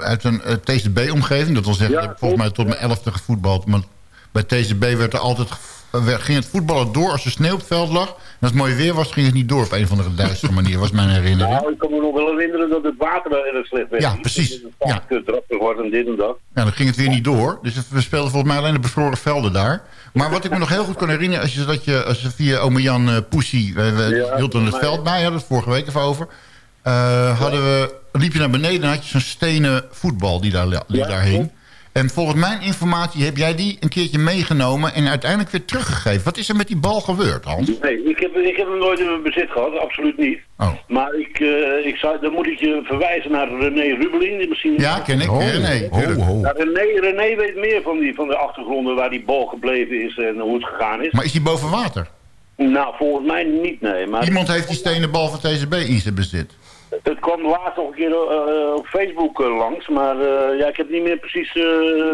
uit een TCB-omgeving. Dat wil zeggen, ik heb volgens mij tot mijn elfde gevoetbald. Maar bij TCB werd er altijd, ging het voetballen door als er sneeuw op het veld lag. En als het mooi weer was, ging het niet door op een of andere duistere manier. was mijn herinnering. Nou, ik kan me nog wel herinneren dat het water wel erg slecht werd. Ja, precies. Ja. Drappig wordt en dit en dat. Ja, dan ging het weer niet door. Dus we speelden volgens mij alleen de bevroren velden daar. Maar wat ik me nog heel goed kan herinneren... als je, dat je als je via ome Jan uh, Poesie... We, we Ja, hield dan het veld bij, hadden we het vorige week even over... eh, hadden we, liep je naar beneden en had je zo'n stenen voetbal die daar, die Ja, daar hing. En volgens mijn informatie heb jij die een keertje meegenomen... en uiteindelijk weer teruggegeven. Wat is er met die bal gebeurd, Hans? Nee, ik heb, ik heb hem nooit in mijn bezit gehad, absoluut niet. Oh. Maar ik, eh, ik zou, dan moet ik je verwijzen naar René Rubeling. Die misschien Ja, ken ik. René, tuurlijk. Nou, René, René weet meer van, die, van de achtergronden waar die bal gebleven is en hoe het gegaan is. Maar is die boven water? Nou, volgens mij niet, nee. Maar Iemand heeft die stenen bal van TCB in zijn bezit. Het kwam laatst nog een keer eh, op Facebook eh, langs, maar eh, ja, ik heb niet meer precies, eh,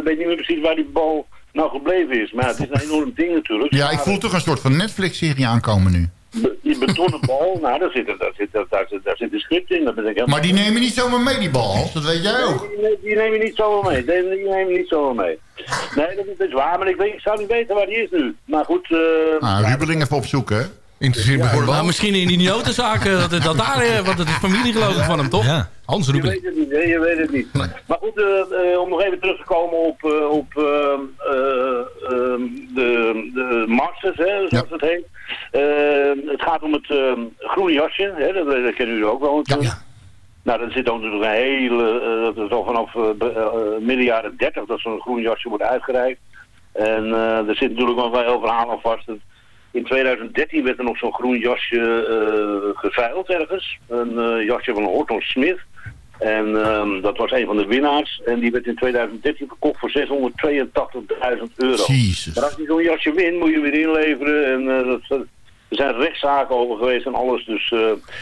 weet niet meer precies waar die bal nou gebleven is. Maar het is een enorm ding natuurlijk. Ja, ik voel toch een soort van Netflix-serie aankomen nu. be- Die betonnen bal, nou, daar zit, daar, zit, daar, daar, zit, daar zit een script in. Dat ben ik helemaal- Maar die nemen niet zomaar mee, die bal. Dat weet jij ook. Die, neem je niet zomaar mee. Die, die neem je niet zomaar mee. Nee, dat is, dat is waar, maar ik, weet, ik zou niet weten waar die is nu. Maar goed... eh, Nou, Rubeling even opzoeken, hè. Interesseert me Ja, Maar misschien in die notenzaak, eh, dat, dat daar, eh, want het is familie geloof ik van hem, toch? Ja. Hans Je Rubeling. weet het niet, hè? je weet het niet. Maar goed, eh, eh, om nog even terug te komen op, eh, op ehm, eh, ehm, de, de Masters, hè, zoals het heet. Eh, het gaat om het ehm, groene jasje, hè, dat, dat kennen jullie ook wel natuurlijk. Nou, er zit dan natuurlijk een hele, dat is al vanaf midden jaren 30 dat zo'n groen jasje wordt uitgereikt. En eh, er zit natuurlijk nog wel heel verhaal aan vast. In 2013 werd er nog zo'n groen jasje eh, geveild ergens. Een eh, jasje van Horton Smith. En ehm, dat was een van de winnaars. En die werd in 2013 verkocht voor 682.000 euro. Jezus. Maar als je zo'n jasje wint, moet je weer inleveren. En eh, dat, er zijn rechtszaken over geweest en alles. Dus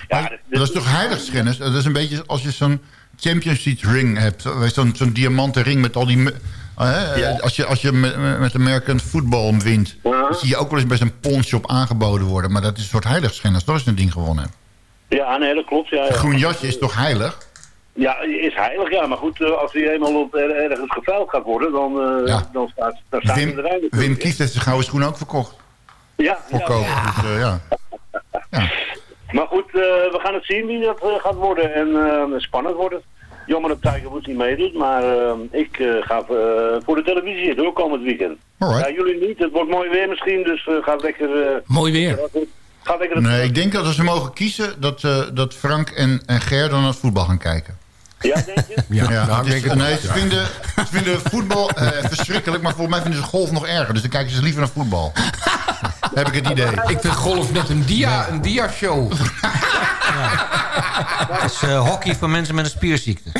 ja, Dat is toch heiligschennis? Dat is een beetje als je zo'n Champions League ring hebt. Zo'n zo'n diamanten ring met al die... me- eh, Als je, als je met, met American voetbal wint... dan zie je ook wel eens bij zo'n pawnshop aangeboden worden. Maar dat is een soort heiligschennis. Dat is een ding gewonnen hebt. ja, nee, dat klopt. Ja, ja. Een groen jasje is toch heilig? Ja, is heilig, ja. Maar goed, eh, als hij eenmaal op er, ergens geveild gaat worden, dan, eh, Ja. dan staat, dan staat hij Wim, eruit. natuurlijk. Wim Kieft heeft zijn gouden schoen ook verkocht. Ja, kopen. Dus, eh, ja. Maar goed, eh, we gaan het zien wie dat gaat worden. En eh, spannend wordt het. Jammer dat Tiger Woods niet meedoet, maar eh, ik eh, ga eh, voor de televisie zitten, ook komend weekend. Alright. Ja, jullie niet. Het wordt mooi weer misschien, dus eh ga lekker... eh, Mooi weer. Ga lekker het Nee, ik denk dat als ze mogen kiezen... dat, eh, dat Frank en, en Ger dan naar het voetbal gaan kijken. Ja, denk je? Ja, Ja, nou, het ik is- denk het nee, ze, vinden, ze vinden voetbal eh, verschrikkelijk, maar volgens mij vinden ze golf nog erger. Dus dan kijken ze liever naar voetbal. Heb ik het idee. Ik vind golf net een dia, een dia-show. Het is eh, hockey voor mensen met een spierziekte.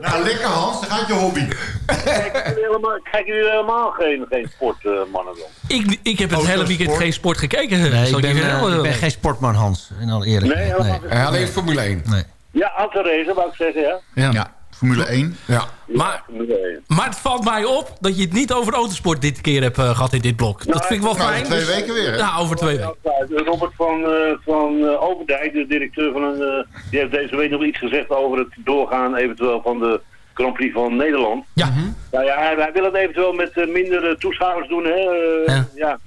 Nou, lekker Hans, dan gaat je hobby. Kijken jullie helemaal, kijken jullie helemaal geen, geen sportmannen dan? Ik, ik heb het hele weekend geen sport gekeken. Nee, ik ben, eh, ik ben geen sportman, Hans. In alle eerlijkheid. Nee, helemaal Eh, alleen Formule 1. Nee. Ja, autoracen wou ik zeggen, ja. Ja. Ja, Formule 1. Ja. Maar, Formule 1. maar het valt mij op dat je het niet over autosport dit keer hebt eh, gehad in dit blok. Dat vind ik wel Nou, fijn. twee dus- weken weer, hè? Ja, over twee weken. Robert van, eh, van eh, Overdijk, de directeur van een... eh, die heeft deze week nog iets gezegd over het doorgaan eventueel van de Grand Prix van Nederland. Ja. Nou ja, hij, hij wil het eventueel met eh, minder toeschouwers doen, hè. eh, Ja. ja.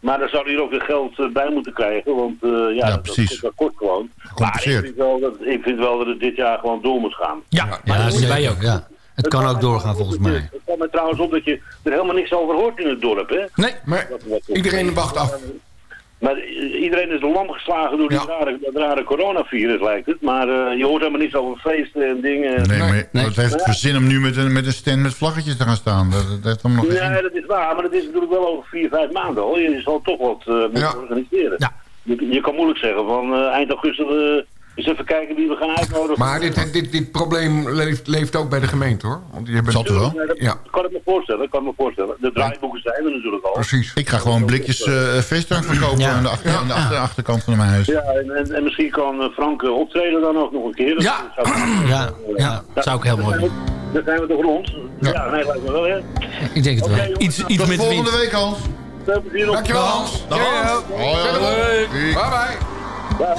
Maar dan zou hij er ook weer geld eh, bij moeten krijgen, want eh, ja, Ja, dat, precies. dat kost gewoon. Maar ik vind, wel dat, ik vind wel dat het dit jaar gewoon door moet gaan. Ja, maar dat moeten wij ook. Ja. Het kan ook doorgaan volgens mij. Het kwam me trouwens op dat je er helemaal niks over hoort in het dorp, hè. Nee. Maar iedereen wacht af. Maar i- iedereen is de lam geslagen door die rare, dat rare coronavirus, lijkt het. Maar eh, je hoort helemaal niets over feesten en dingen. Nee, maar heeft het voor zin om nu met een, met een stand met vlaggetjes te gaan staan? Dat, dat heeft hem nog geen zin. Nee, dat is waar, maar dat is natuurlijk wel over vier, vijf maanden hoor. Je zal toch wat eh, moeten organiseren. Je, je kan moeilijk zeggen van eh, eind augustus eens even kijken wie we gaan uitnodigen. Maar dit, dit, dit probleem leeft, leeft ook bij de gemeente, hoor. Want die hebben... Zat er wel? Ja. kan ik me voorstellen, kan ik me voorstellen. De draaiboeken zijn er natuurlijk al. Precies. Ik ga gewoon blikjes frisdrank verkopen aan de, achter, aan de achter- achterkant van mijn huis. Ja, en, en, en misschien kan eh, Frank eh, optreden dan ook nog een keer. Ja. Dat zou, Ja, ja, dat zou ik heel mooi vinden. Dan zijn we toch rond? Ja, nee, lijkt me wel, hè? Ik denk het wel. jongens. Iets, iets Tot met volgende wind. week, Hans. Dankjewel, Hans. Dag, Hans. Hoi, hoi. Bye bye.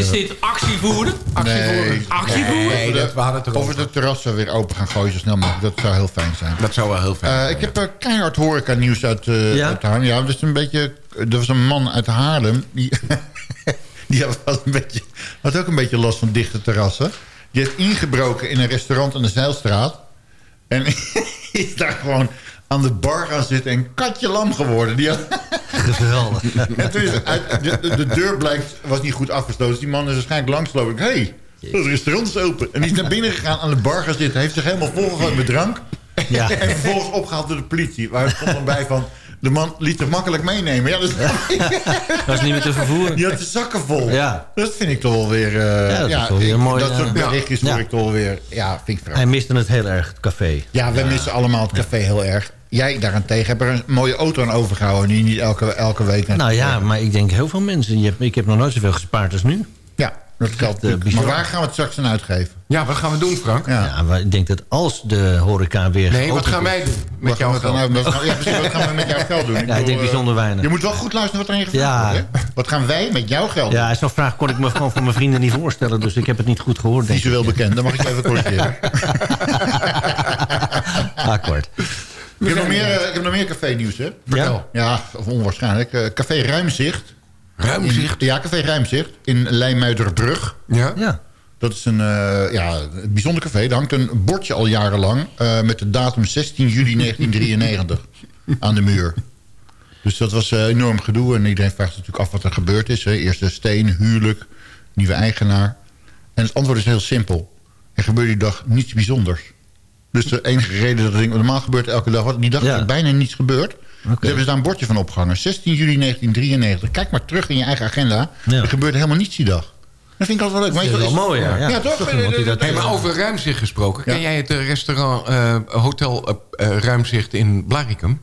Is dit? Actie actie voeren? Nee, Actie voeren? Nee, dat waren het Of we de terrassen weer open gaan gooien zo snel mogelijk. Dat zou heel fijn zijn. Dat zou wel heel fijn Eh, zijn. ik heb uh, keihard horeca nieuws uit, eh Ja? uit Haarlem. Ja, dus een beetje, er was een man uit Haarlem. Die, die had, een beetje, had ook een beetje last van dichte terrassen. Die heeft ingebroken in een restaurant aan de Zeilstraat. En is daar gewoon aan de bar gaan zitten en katje lam geworden. Die had, Geweldig. en toen is uit, de, de, de deur blijkt, was niet goed afgesloten. Dus die man is waarschijnlijk langsgelopen. Hé, hey, het restaurant is open. En die is naar binnen gegaan aan de bar gaan zitten. Heeft zich helemaal volgegooid met drank. Ja. En vervolgens opgehaald door de politie. Waar stond dan bij van... De man liet zich makkelijk meenemen. Ja, dus, Dat is niet meer te vervoeren. die had de zakken vol. Ja. Dat vind ik toch wel weer... eh, Ja, dat is wel weer ik- mooi, Dat soort eh, berichtjes hoor ik toch wel weer... Ja, vind ik Hij miste het heel erg, het café. Ja, wij missen allemaal het café heel erg. Jij daarentegen hebt er een mooie auto aan overgehouden... die niet elke, elke week... naar- Nou ja, maar ik denk heel veel mensen. Je hebt, ik heb nog nooit zoveel gespaard als nu. Ja, dat geldt eh. Maar waar gaan we het straks aan uitgeven? Ja, wat gaan we doen, Frank? Ja. Ja, maar ik denk dat als de horeca weer Nee, wat gaan wij doen met Wat gaan jouw geld? nou- wat gaan- ja, precies, wat gaan we met jouw geld doen? Ja, ik denk eh, bijzonder weinig. Je moet wel goed luisteren wat er gevraagd Ja. wordt. hè? Wat gaan wij met jouw geld doen? Ja, zo'n vraag kon ik me gewoon voor mijn vrienden niet voorstellen. Dus ik heb het niet goed gehoord, denk ik. Visueel bekend, dan mag ik je even corrigeren. Akkoord. Ik, heb nog meer, ik heb nog meer café-nieuws, hè? Ja? Ja, of onwaarschijnlijk. Eh, café Ruimzicht. Ruimzicht? In- ja, café Ruimzicht in Leimuiderbrug. Ja? Ja. Dat is een, eh, ja, een bijzonder café. Er hangt een bordje al jarenlang... eh, met de datum 16 juli 1993 aan de muur. Dus dat was enorm gedoe. En iedereen vraagt zich natuurlijk af wat er gebeurd is. Hè. Eerst de steen, huwelijk, nieuwe eigenaar. En het antwoord is heel simpel. Er gebeurde die dag niets bijzonders. Dus de enige reden dat het ding normaal gebeurt elke dag... want die dag Ja. is er bijna niets gebeurd. Dus hebben ze daar een bordje van opgehangen. 16 juli 1993. Kijk maar terug in je eigen agenda. Ja. Er gebeurde helemaal niets die dag. Dat vind ik altijd wel leuk. Dat is wel mooi, ja. Ja, toch? Toch Hey, maar over Ruimzicht gesproken. Ken Ja. jij het eh, restaurant eh, Hotel eh, eh, Ruimzicht in Blaricum?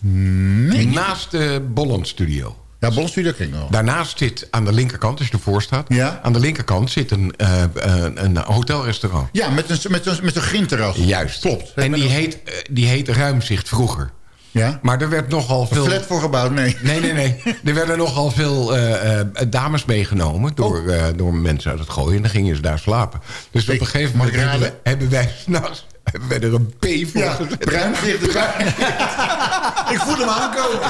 Nee. Naast de Bolland Studio. Ja, Bolstudio ken ik wel. Daarnaast zit aan de linkerkant, als je ervoor staat... Ja. aan de linkerkant zit een, eh, eh, een hotelrestaurant. Ja, met een, met een, met een grinterras. Juist. Klopt. En die heet, eh, die heet Ruimzicht vroeger. Ja? Maar er werd nogal Een veel... flat voor gebouwd, nee. Nee, nee, nee. Er werden nogal veel eh, dames meegenomen door, Oh. door mensen uit het gooien. En dan gingen ze daar slapen. Dus op een gegeven moment hebben, hebben wij s'nachts hebben wij er een P voor Ja, erbij. ik voel hem aankomen.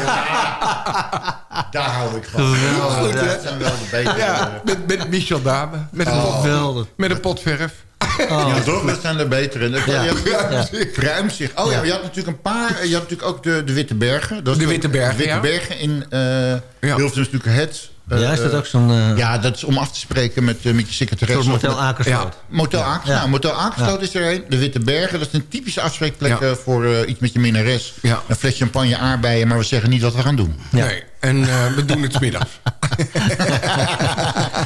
Daar hou ik van. Geweldig, Goed, ja. Dat zijn wel de betere. Ja, met, met Michel Dame. Met een, pot, Geweldig. met een pot verf. Ja, toch? Dat zijn de betere. Dat- Ja. Ja. Ruimzicht. Oh ja, je had natuurlijk een paar. Je had natuurlijk ook de, de Witte Bergen. Dat is De Witte Bergen, Witte ja. Bergen in uh, Hilversum is natuurlijk het. Eh, Ja, is dat ook zo'n... eh, Ja, dat is om af te spreken met, eh, met je secretaresse. Motel met- Akersloot. Motel Akersloot. Ja. Nou, Motel Akersloot Ja. is er een. De Witte Bergen, dat is een typische afspreekplek Ja. eh, voor eh, iets met je minnares. Ja. Een fles champagne, aardbeien, maar we zeggen niet wat we gaan doen. Nee, en eh, we doen het 's middags.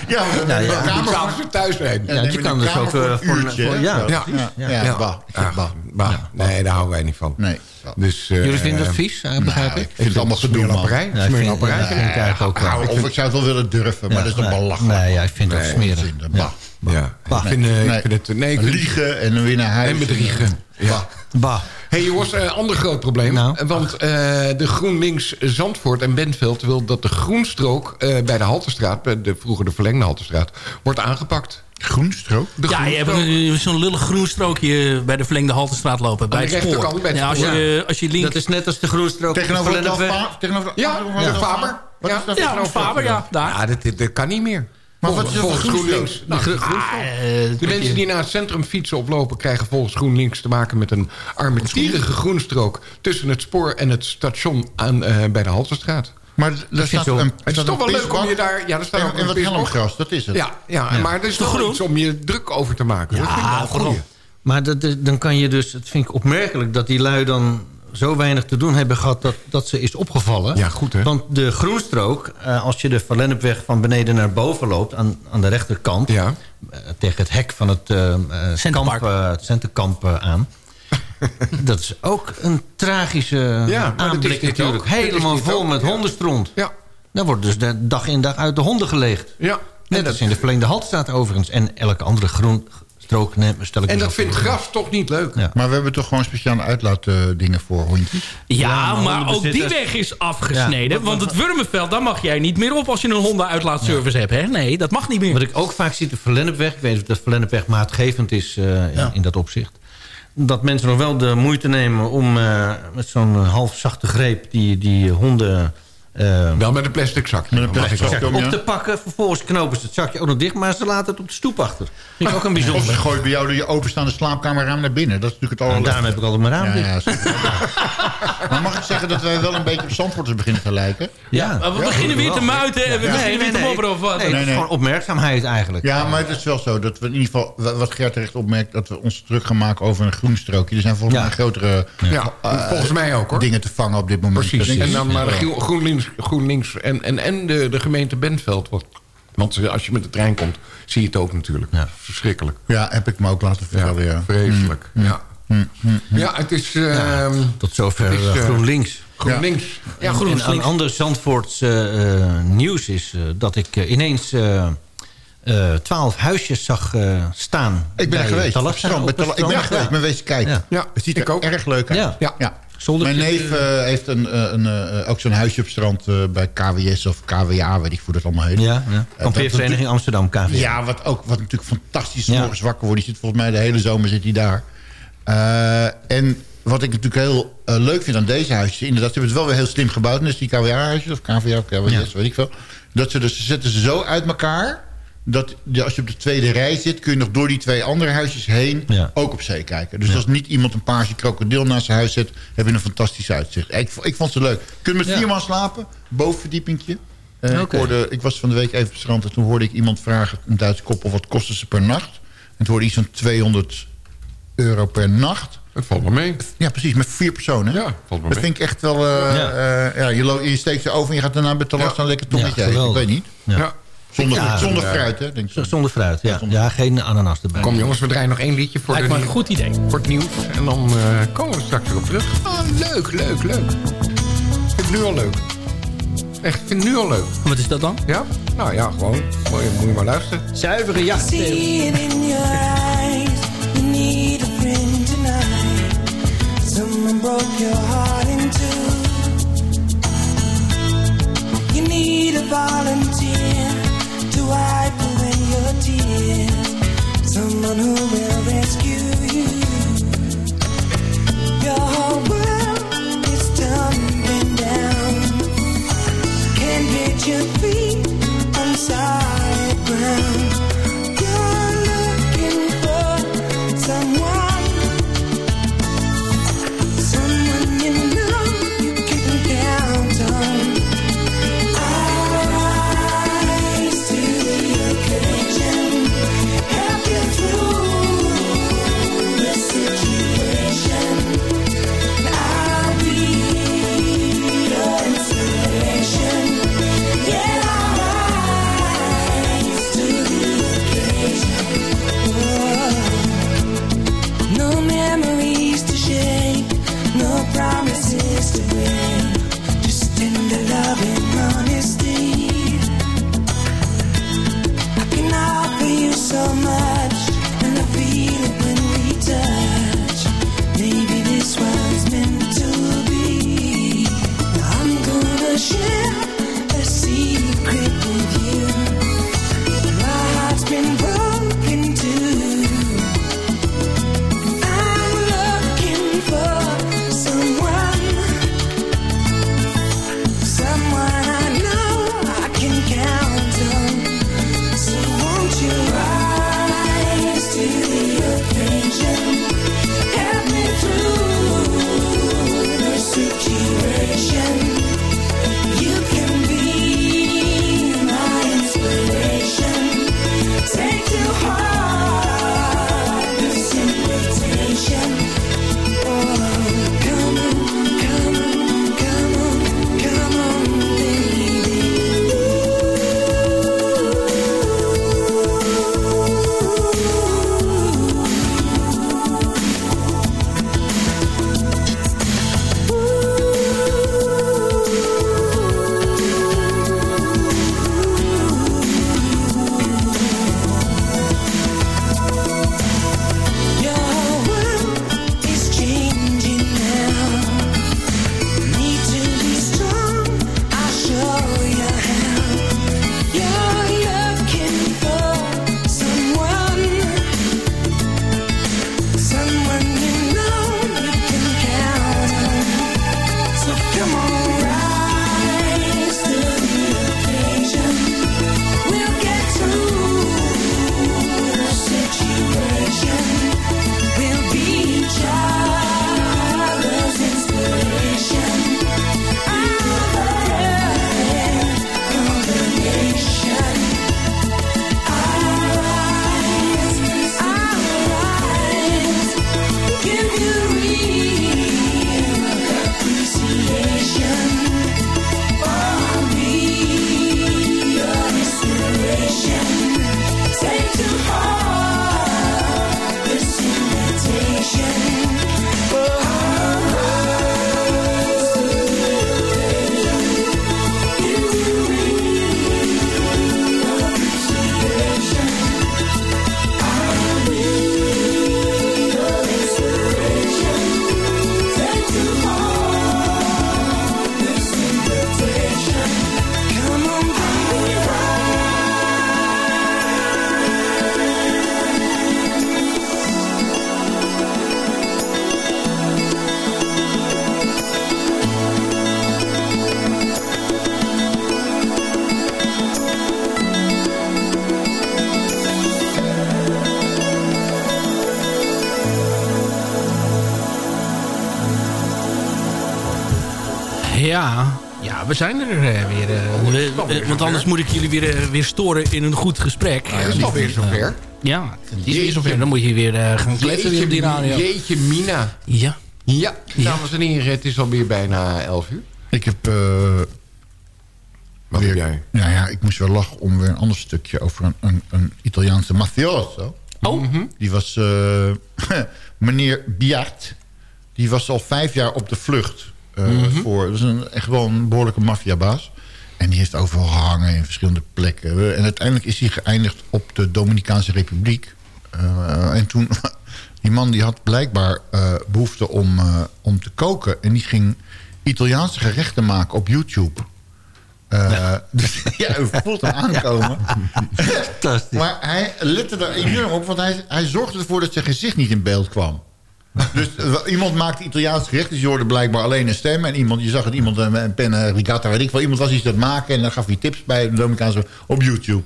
Ja, we Ja, hebben ja. een kamer je avonds weer thuis zijn. Ja, je een kan dus ook, voor eh, een voor een- uurtje, voor- hè? ja. Ja, Ja, ja, ja. bah. Ah, bah. bah. Nee, daar houden wij niet van. Nee. Dus, eh, Jullie vinden dat vies, eh, begrijp Nou, ik? ik vind het allemaal gedoe, man. Smeerlapperij. Vind, ik eigenlijk ook wel. Nou, of ik zou het wel willen durven, maar Ja, dat is toch nee, belachelijk. Nee, ja, ik vind het Nee, smerig. Ja. bah. Ja, Bah. ik vind, ik Nee. vind het... Nee, ik vind- Liegen en weer naar huis. En bedriegen. Ja. Bah. Hey jongens, een ander groot probleem. Nou? Want eh, de GroenLinks Zandvoort en Bentveld wil dat de groenstrook eh, bij de Haltestraat... bij de, vroeger de verlengde Haltestraat, wordt aangepakt. Groenstrook? De Ja, je hebt zo'n lullig groen strookje bij de verlengde Haltestraat lopen. bij de het spoor. rechterkant, bij het ja, als, spoor. je, als je link... Dat is net als de groenstrook. Tegenover van het Lennepweg. Fa- tegenover Ja, Faber. Wat Ja. is dat ja, tegenover Faber, ja, daar. Ja, dit kan niet meer. Maar wat is dat volgens? GroenLinks. Nou, Ah, eh, de mensen die naar het centrum fietsen of lopen... krijgen volgens GroenLinks te maken met een armetierige groenstrook... tussen het spoor en het station aan, eh, bij de Haltestraat. Maar er vind staat een Het is toch wel leuk om je daar... Ja, er staat ook En, en een wat pisbak. helmgras, dat is het. Ja, ja, maar er is toch iets om je druk over te maken. dat vind ik wel. Maar dat, dat- dan kan je dus, het vind ik opmerkelijk... dat die lui dan zo weinig te doen hebben gehad... dat, dat ze is opgevallen. Ja, goed, hè? Want de groenstrook, eh, als je de Van Lennepweg van beneden naar boven loopt... aan, aan de rechterkant, Ja. eh, tegen het hek van het, eh, eh, Centerpark. kamp, eh, het Centerkamp eh, aan... dat is ook een tragische is aanblik natuurlijk. ook. Helemaal vol ook, met ja. hondenstront. Ja, Daar wordt dus de dag in dag uit de honden geleegd. ja. Net als in de verlengde Haltstraat overigens. En elke andere groenstrook strook stel ik En me dat vindt gras toch niet leuk? Maar we hebben toch gewoon speciale uitlaatdingen voor hondjes? Ja, maar maar ook die weg is afgesneden. Ja. want het Wurmenveld, daar mag jij niet meer op als je een hondenuitlaatservice hebt. Hè? Nee, dat mag niet meer. Wat ik ook vaak zie, de Verlennepweg... ik weet niet of de Verlennepweg maatgevend is eh, in, in dat opzicht... dat mensen nog wel de moeite nemen om eh, met zo'n half zachte greep... die, die honden... eh, Wel met een plastic zakje. Met een plastic zakje zakje om, op ja. te pakken. Vervolgens knopen ze het zakje ook nog dicht... maar ze laten het op de stoep achter. Vind ik ook een Of ze bijzonder. gooit bij jou door je openstaande slaapkamerraam naar binnen. Dat is natuurlijk het En allerleukste. daarom heb ik altijd mijn raam Ja, dicht. ja, maar mag ik zeggen dat wij wel een beetje op Zandvoorters beginnen te lijken? Ja. Maar we beginnen weer te muiten en we Ja. beginnen weer te mopperen of wat. Nee, het is nee. gewoon opmerkzaamheid eigenlijk. Ja, maar het is wel zo dat we in ieder geval, wa- wat Gert terecht opmerkt, dat we ons druk gaan maken over een groenstrookje. Er zijn volgens Ja. mij grotere Ja, eh, volgens mij ook hoor. dingen te vangen op dit moment. Precies. Dat En dan maar de Groen- GroenLinks, GroenLinks en, en, en de, de gemeente Bentveld. Wat, want als je met de trein komt, zie je het ook natuurlijk. Verschrikkelijk. Ja, heb ik me ook laten Ja, vertellen. Ja, vreselijk. Ja. ja, het is... ehm, Tot zover het is, eh, eh, GroenLinks. GroenLinks. Ja, En GroenLinks. een ander Zandvoorts eh, eh, nieuws is eh, dat ik ineens eh, eh, twaalf huisjes zag eh, staan. Ik ben er bij geweest. Ik ben geweest, ik ben wezen kijken. Ja. Ja, Het ziet ik er ook. erg leuk uit. Ja. Ja. Ja. Mijn neef eh, heeft een, eh, een, eh, ook zo'n huisje op strand eh, bij KWS of KWA, weet ik hoe dat allemaal heet. Ja, ja. Kampeervereniging Amsterdam, KV. Ja, wat ook wat natuurlijk fantastisch is. Ja. Morgens wakker wordt. Die zit volgens mij de hele zomer zit hij daar. Eh, en wat ik natuurlijk heel leuk vind aan deze huisjes... inderdaad, ze hebben het wel weer heel slim gebouwd. En dat is die KWA-huisjes of KVA of KWS, Ja. weet ik veel. Dat ze, dus, ze zetten ze zo uit elkaar... dat als je op de tweede rij zit... kun je nog door die twee andere huisjes heen Ja. ook op zee kijken. Dus als niet iemand een paarse krokodil naast zijn huis zet... heb je een fantastisch uitzicht. Ik, ik vond ze leuk. Kun je met Ja. vier man slapen? Bovenverdiepingje. Eh, Oké. ik, hoorde, ik was van de week even op strand... en toen hoorde ik iemand vragen, een Duitse koppel... wat kosten ze per nacht? En toen hoorde iets van 200 euro per nacht. Het valt me mee. Ja, precies, met vier personen. Ja, valt me Dat mee. vind ik echt wel... eh, Ja. eh, ja, je, steekt ze over en je gaat daarna bij de last Ja. staan lekker tongetje Ja. Ik weet niet. Ja. Zonder, Ja, zonder fruit, hè? Denk ik. Zonder fruit, ja. zonder- Ja, geen ananas erbij. Kom jongens, we draaien nog één liedje voor, Lijkt de, een goed idee. voor het nieuws. En dan eh, komen we straks weer op terug. Ah, leuk, leuk, leuk. Ik vind het nu al leuk. Echt, ik vind het nu al leuk. Wat is dat dan? Ja? Nou ja, gewoon. Moet je, moet je maar luisteren. Zuivere jacht. See it in your eyes. You need a friend tonight. Someone broke your heart in two. You need a volunteer to wipe away your tears. Someone who will we zijn er eh, weer. eh, we- alweer eh, want anders moet ik jullie weer, weer storen in een goed gesprek. Ja, het is alweer zover. Ja, het is weer zover. Dan moet je weer gaan kletsen weer op die radio. Jeetje, Mina. Ja. Ja, dames en heren, het is alweer bijna 11 uur. Ik heb... eh, Wat weer, heb jij? Nou ja, ik moest wel lachen om weer een ander stukje over een, een, een Italiaanse mafioso. Oh. Die was eh, meneer Biart. Die was al vijf jaar op de vlucht. Eh, voor, dat is een, echt wel een behoorlijke maffiabaas. En die heeft overal gehangen in verschillende plekken. En uiteindelijk is hij geëindigd op de Dominicaanse Republiek. Eh, en toen, die man die had blijkbaar eh, behoefte om, om te koken. En die ging Italiaanse gerechten maken op YouTube. Eh, Dus ja, u voelt hem aankomen. Fantastisch. Maar hij lette er enorm op, want hij, hij zorgde ervoor dat zijn gezicht niet in beeld kwam. Dus eh, iemand maakte Italiaans gerecht, dus je hoorde blijkbaar alleen een stem. En iemand, je zag het iemand een, een pen, een rigatta, weet ik wel. Iemand was iets aan het maken en dan gaf hij tips bij de Dominicaanse op YouTube.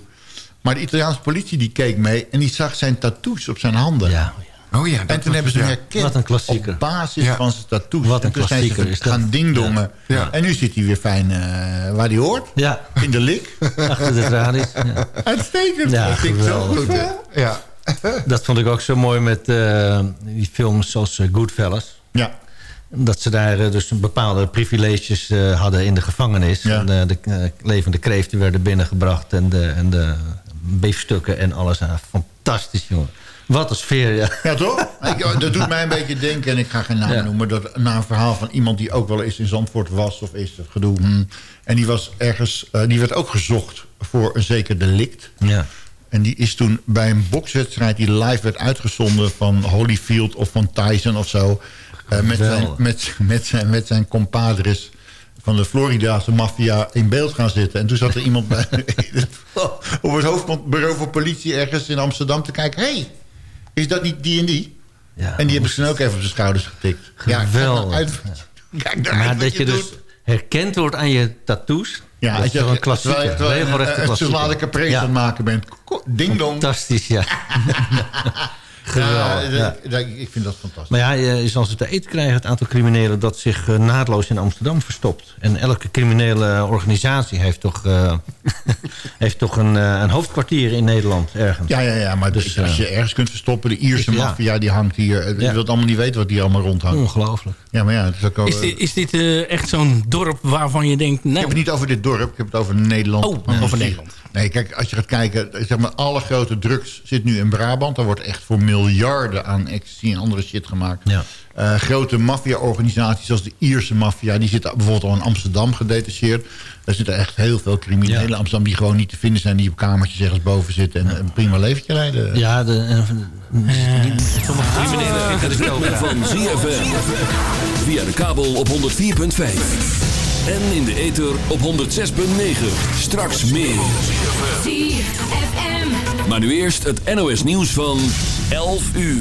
Maar de Italiaanse politie die keek mee en die zag zijn tattoos op zijn handen. Ja, Oh ja, dat En toen was hebben ze hem herkend Wat een klassieker. op basis Ja. van zijn tattoos. Wat een en toen zijn ze klassieker is dat. gaan dingdongen. Ja. Ja. En nu zit hij weer fijn eh, waar hij hoort. Ja, In de lik. achter de tralies. Ja. Uitstekend. Ja, dat vind ik zo geweldig. goed. hè? Ja. Dat vond ik ook zo mooi met eh, die films zoals eh, Goodfellas. Ja. Dat ze daar eh, dus bepaalde privileges hadden in de gevangenis. Ja. En, de levende kreeften werden binnengebracht en de, en de beefstukken en alles. Fantastisch, jongen. Wat een sfeer, ja. Ja, toch? Ik, dat doet mij een beetje denken, en ik ga geen naam Ja. noemen... Dat, naar een verhaal van iemand die ook wel eens in Zandvoort was of is, of gedoe. hm. En die, was ergens, die werd ook gezocht voor een zeker delict. ja. En die is toen bij een bokswedstrijd die live werd uitgezonden... van Holyfield of van Tyson of zo... eh, met, zijn, met, met, zijn, met zijn compadres van de Floridaanse maffia in beeld gaan zitten. En toen zat er iemand bij, op het hoofdbureau van politie ergens in Amsterdam te kijken... hey, is dat niet die en die? ja. En die hebben ze dan ook even op zijn schouders getikt. Ja, kijk nou uit, kijk nou Maar dat je dus doet. herkend wordt aan je tattoos... Ja, dat is toch een klassieker. Terwijl je, terwijl je Regelrechte een, Ja. aan het maken bent. Ding dong. Fantastisch, ja. Geweldig, Ja, ja. dat- dat- Ik vind dat fantastisch. Maar ja, je zal ze te eten krijgen, het aantal criminelen... dat zich eh, naadloos in Amsterdam verstopt. En elke criminele organisatie heeft toch, eh, heeft toch een, eh, een hoofdkwartier in Nederland ergens. Ja, ja, ja, maar Dus, als je eh, ergens kunt verstoppen... de Ierse ja. maffia die hangt hier. eh, Je Ja. wilt allemaal niet weten wat die allemaal rondhangt. Ongelooflijk. Ja, maar ja, het is ook al, Is dit, is dit eh, echt zo'n dorp waarvan je denkt... Ik Nou, heb het niet over dit dorp, ik heb het over Nederland. Oh, over Nederland. Nee, kijk, als je gaat kijken, zeg maar, alle grote drugs zit nu in Brabant. Daar wordt echt voor miljarden aan ecstasy en andere shit gemaakt. Ja. Eh, grote maffia-organisaties zoals de Ierse maffia... die zitten bijvoorbeeld al in Amsterdam gedetacheerd. Daar zitten echt heel veel criminelen in Ja. Amsterdam... die gewoon niet te vinden zijn, die op kamertjes ergens boven zitten... en een prima leventje rijden. Ja, de, en- Sommige criminelen Het er ritme van ZFM. Via de kabel op 104.5. En in de ether op 106.9. Straks meer. Maar nu eerst het NOS nieuws van 11 uur.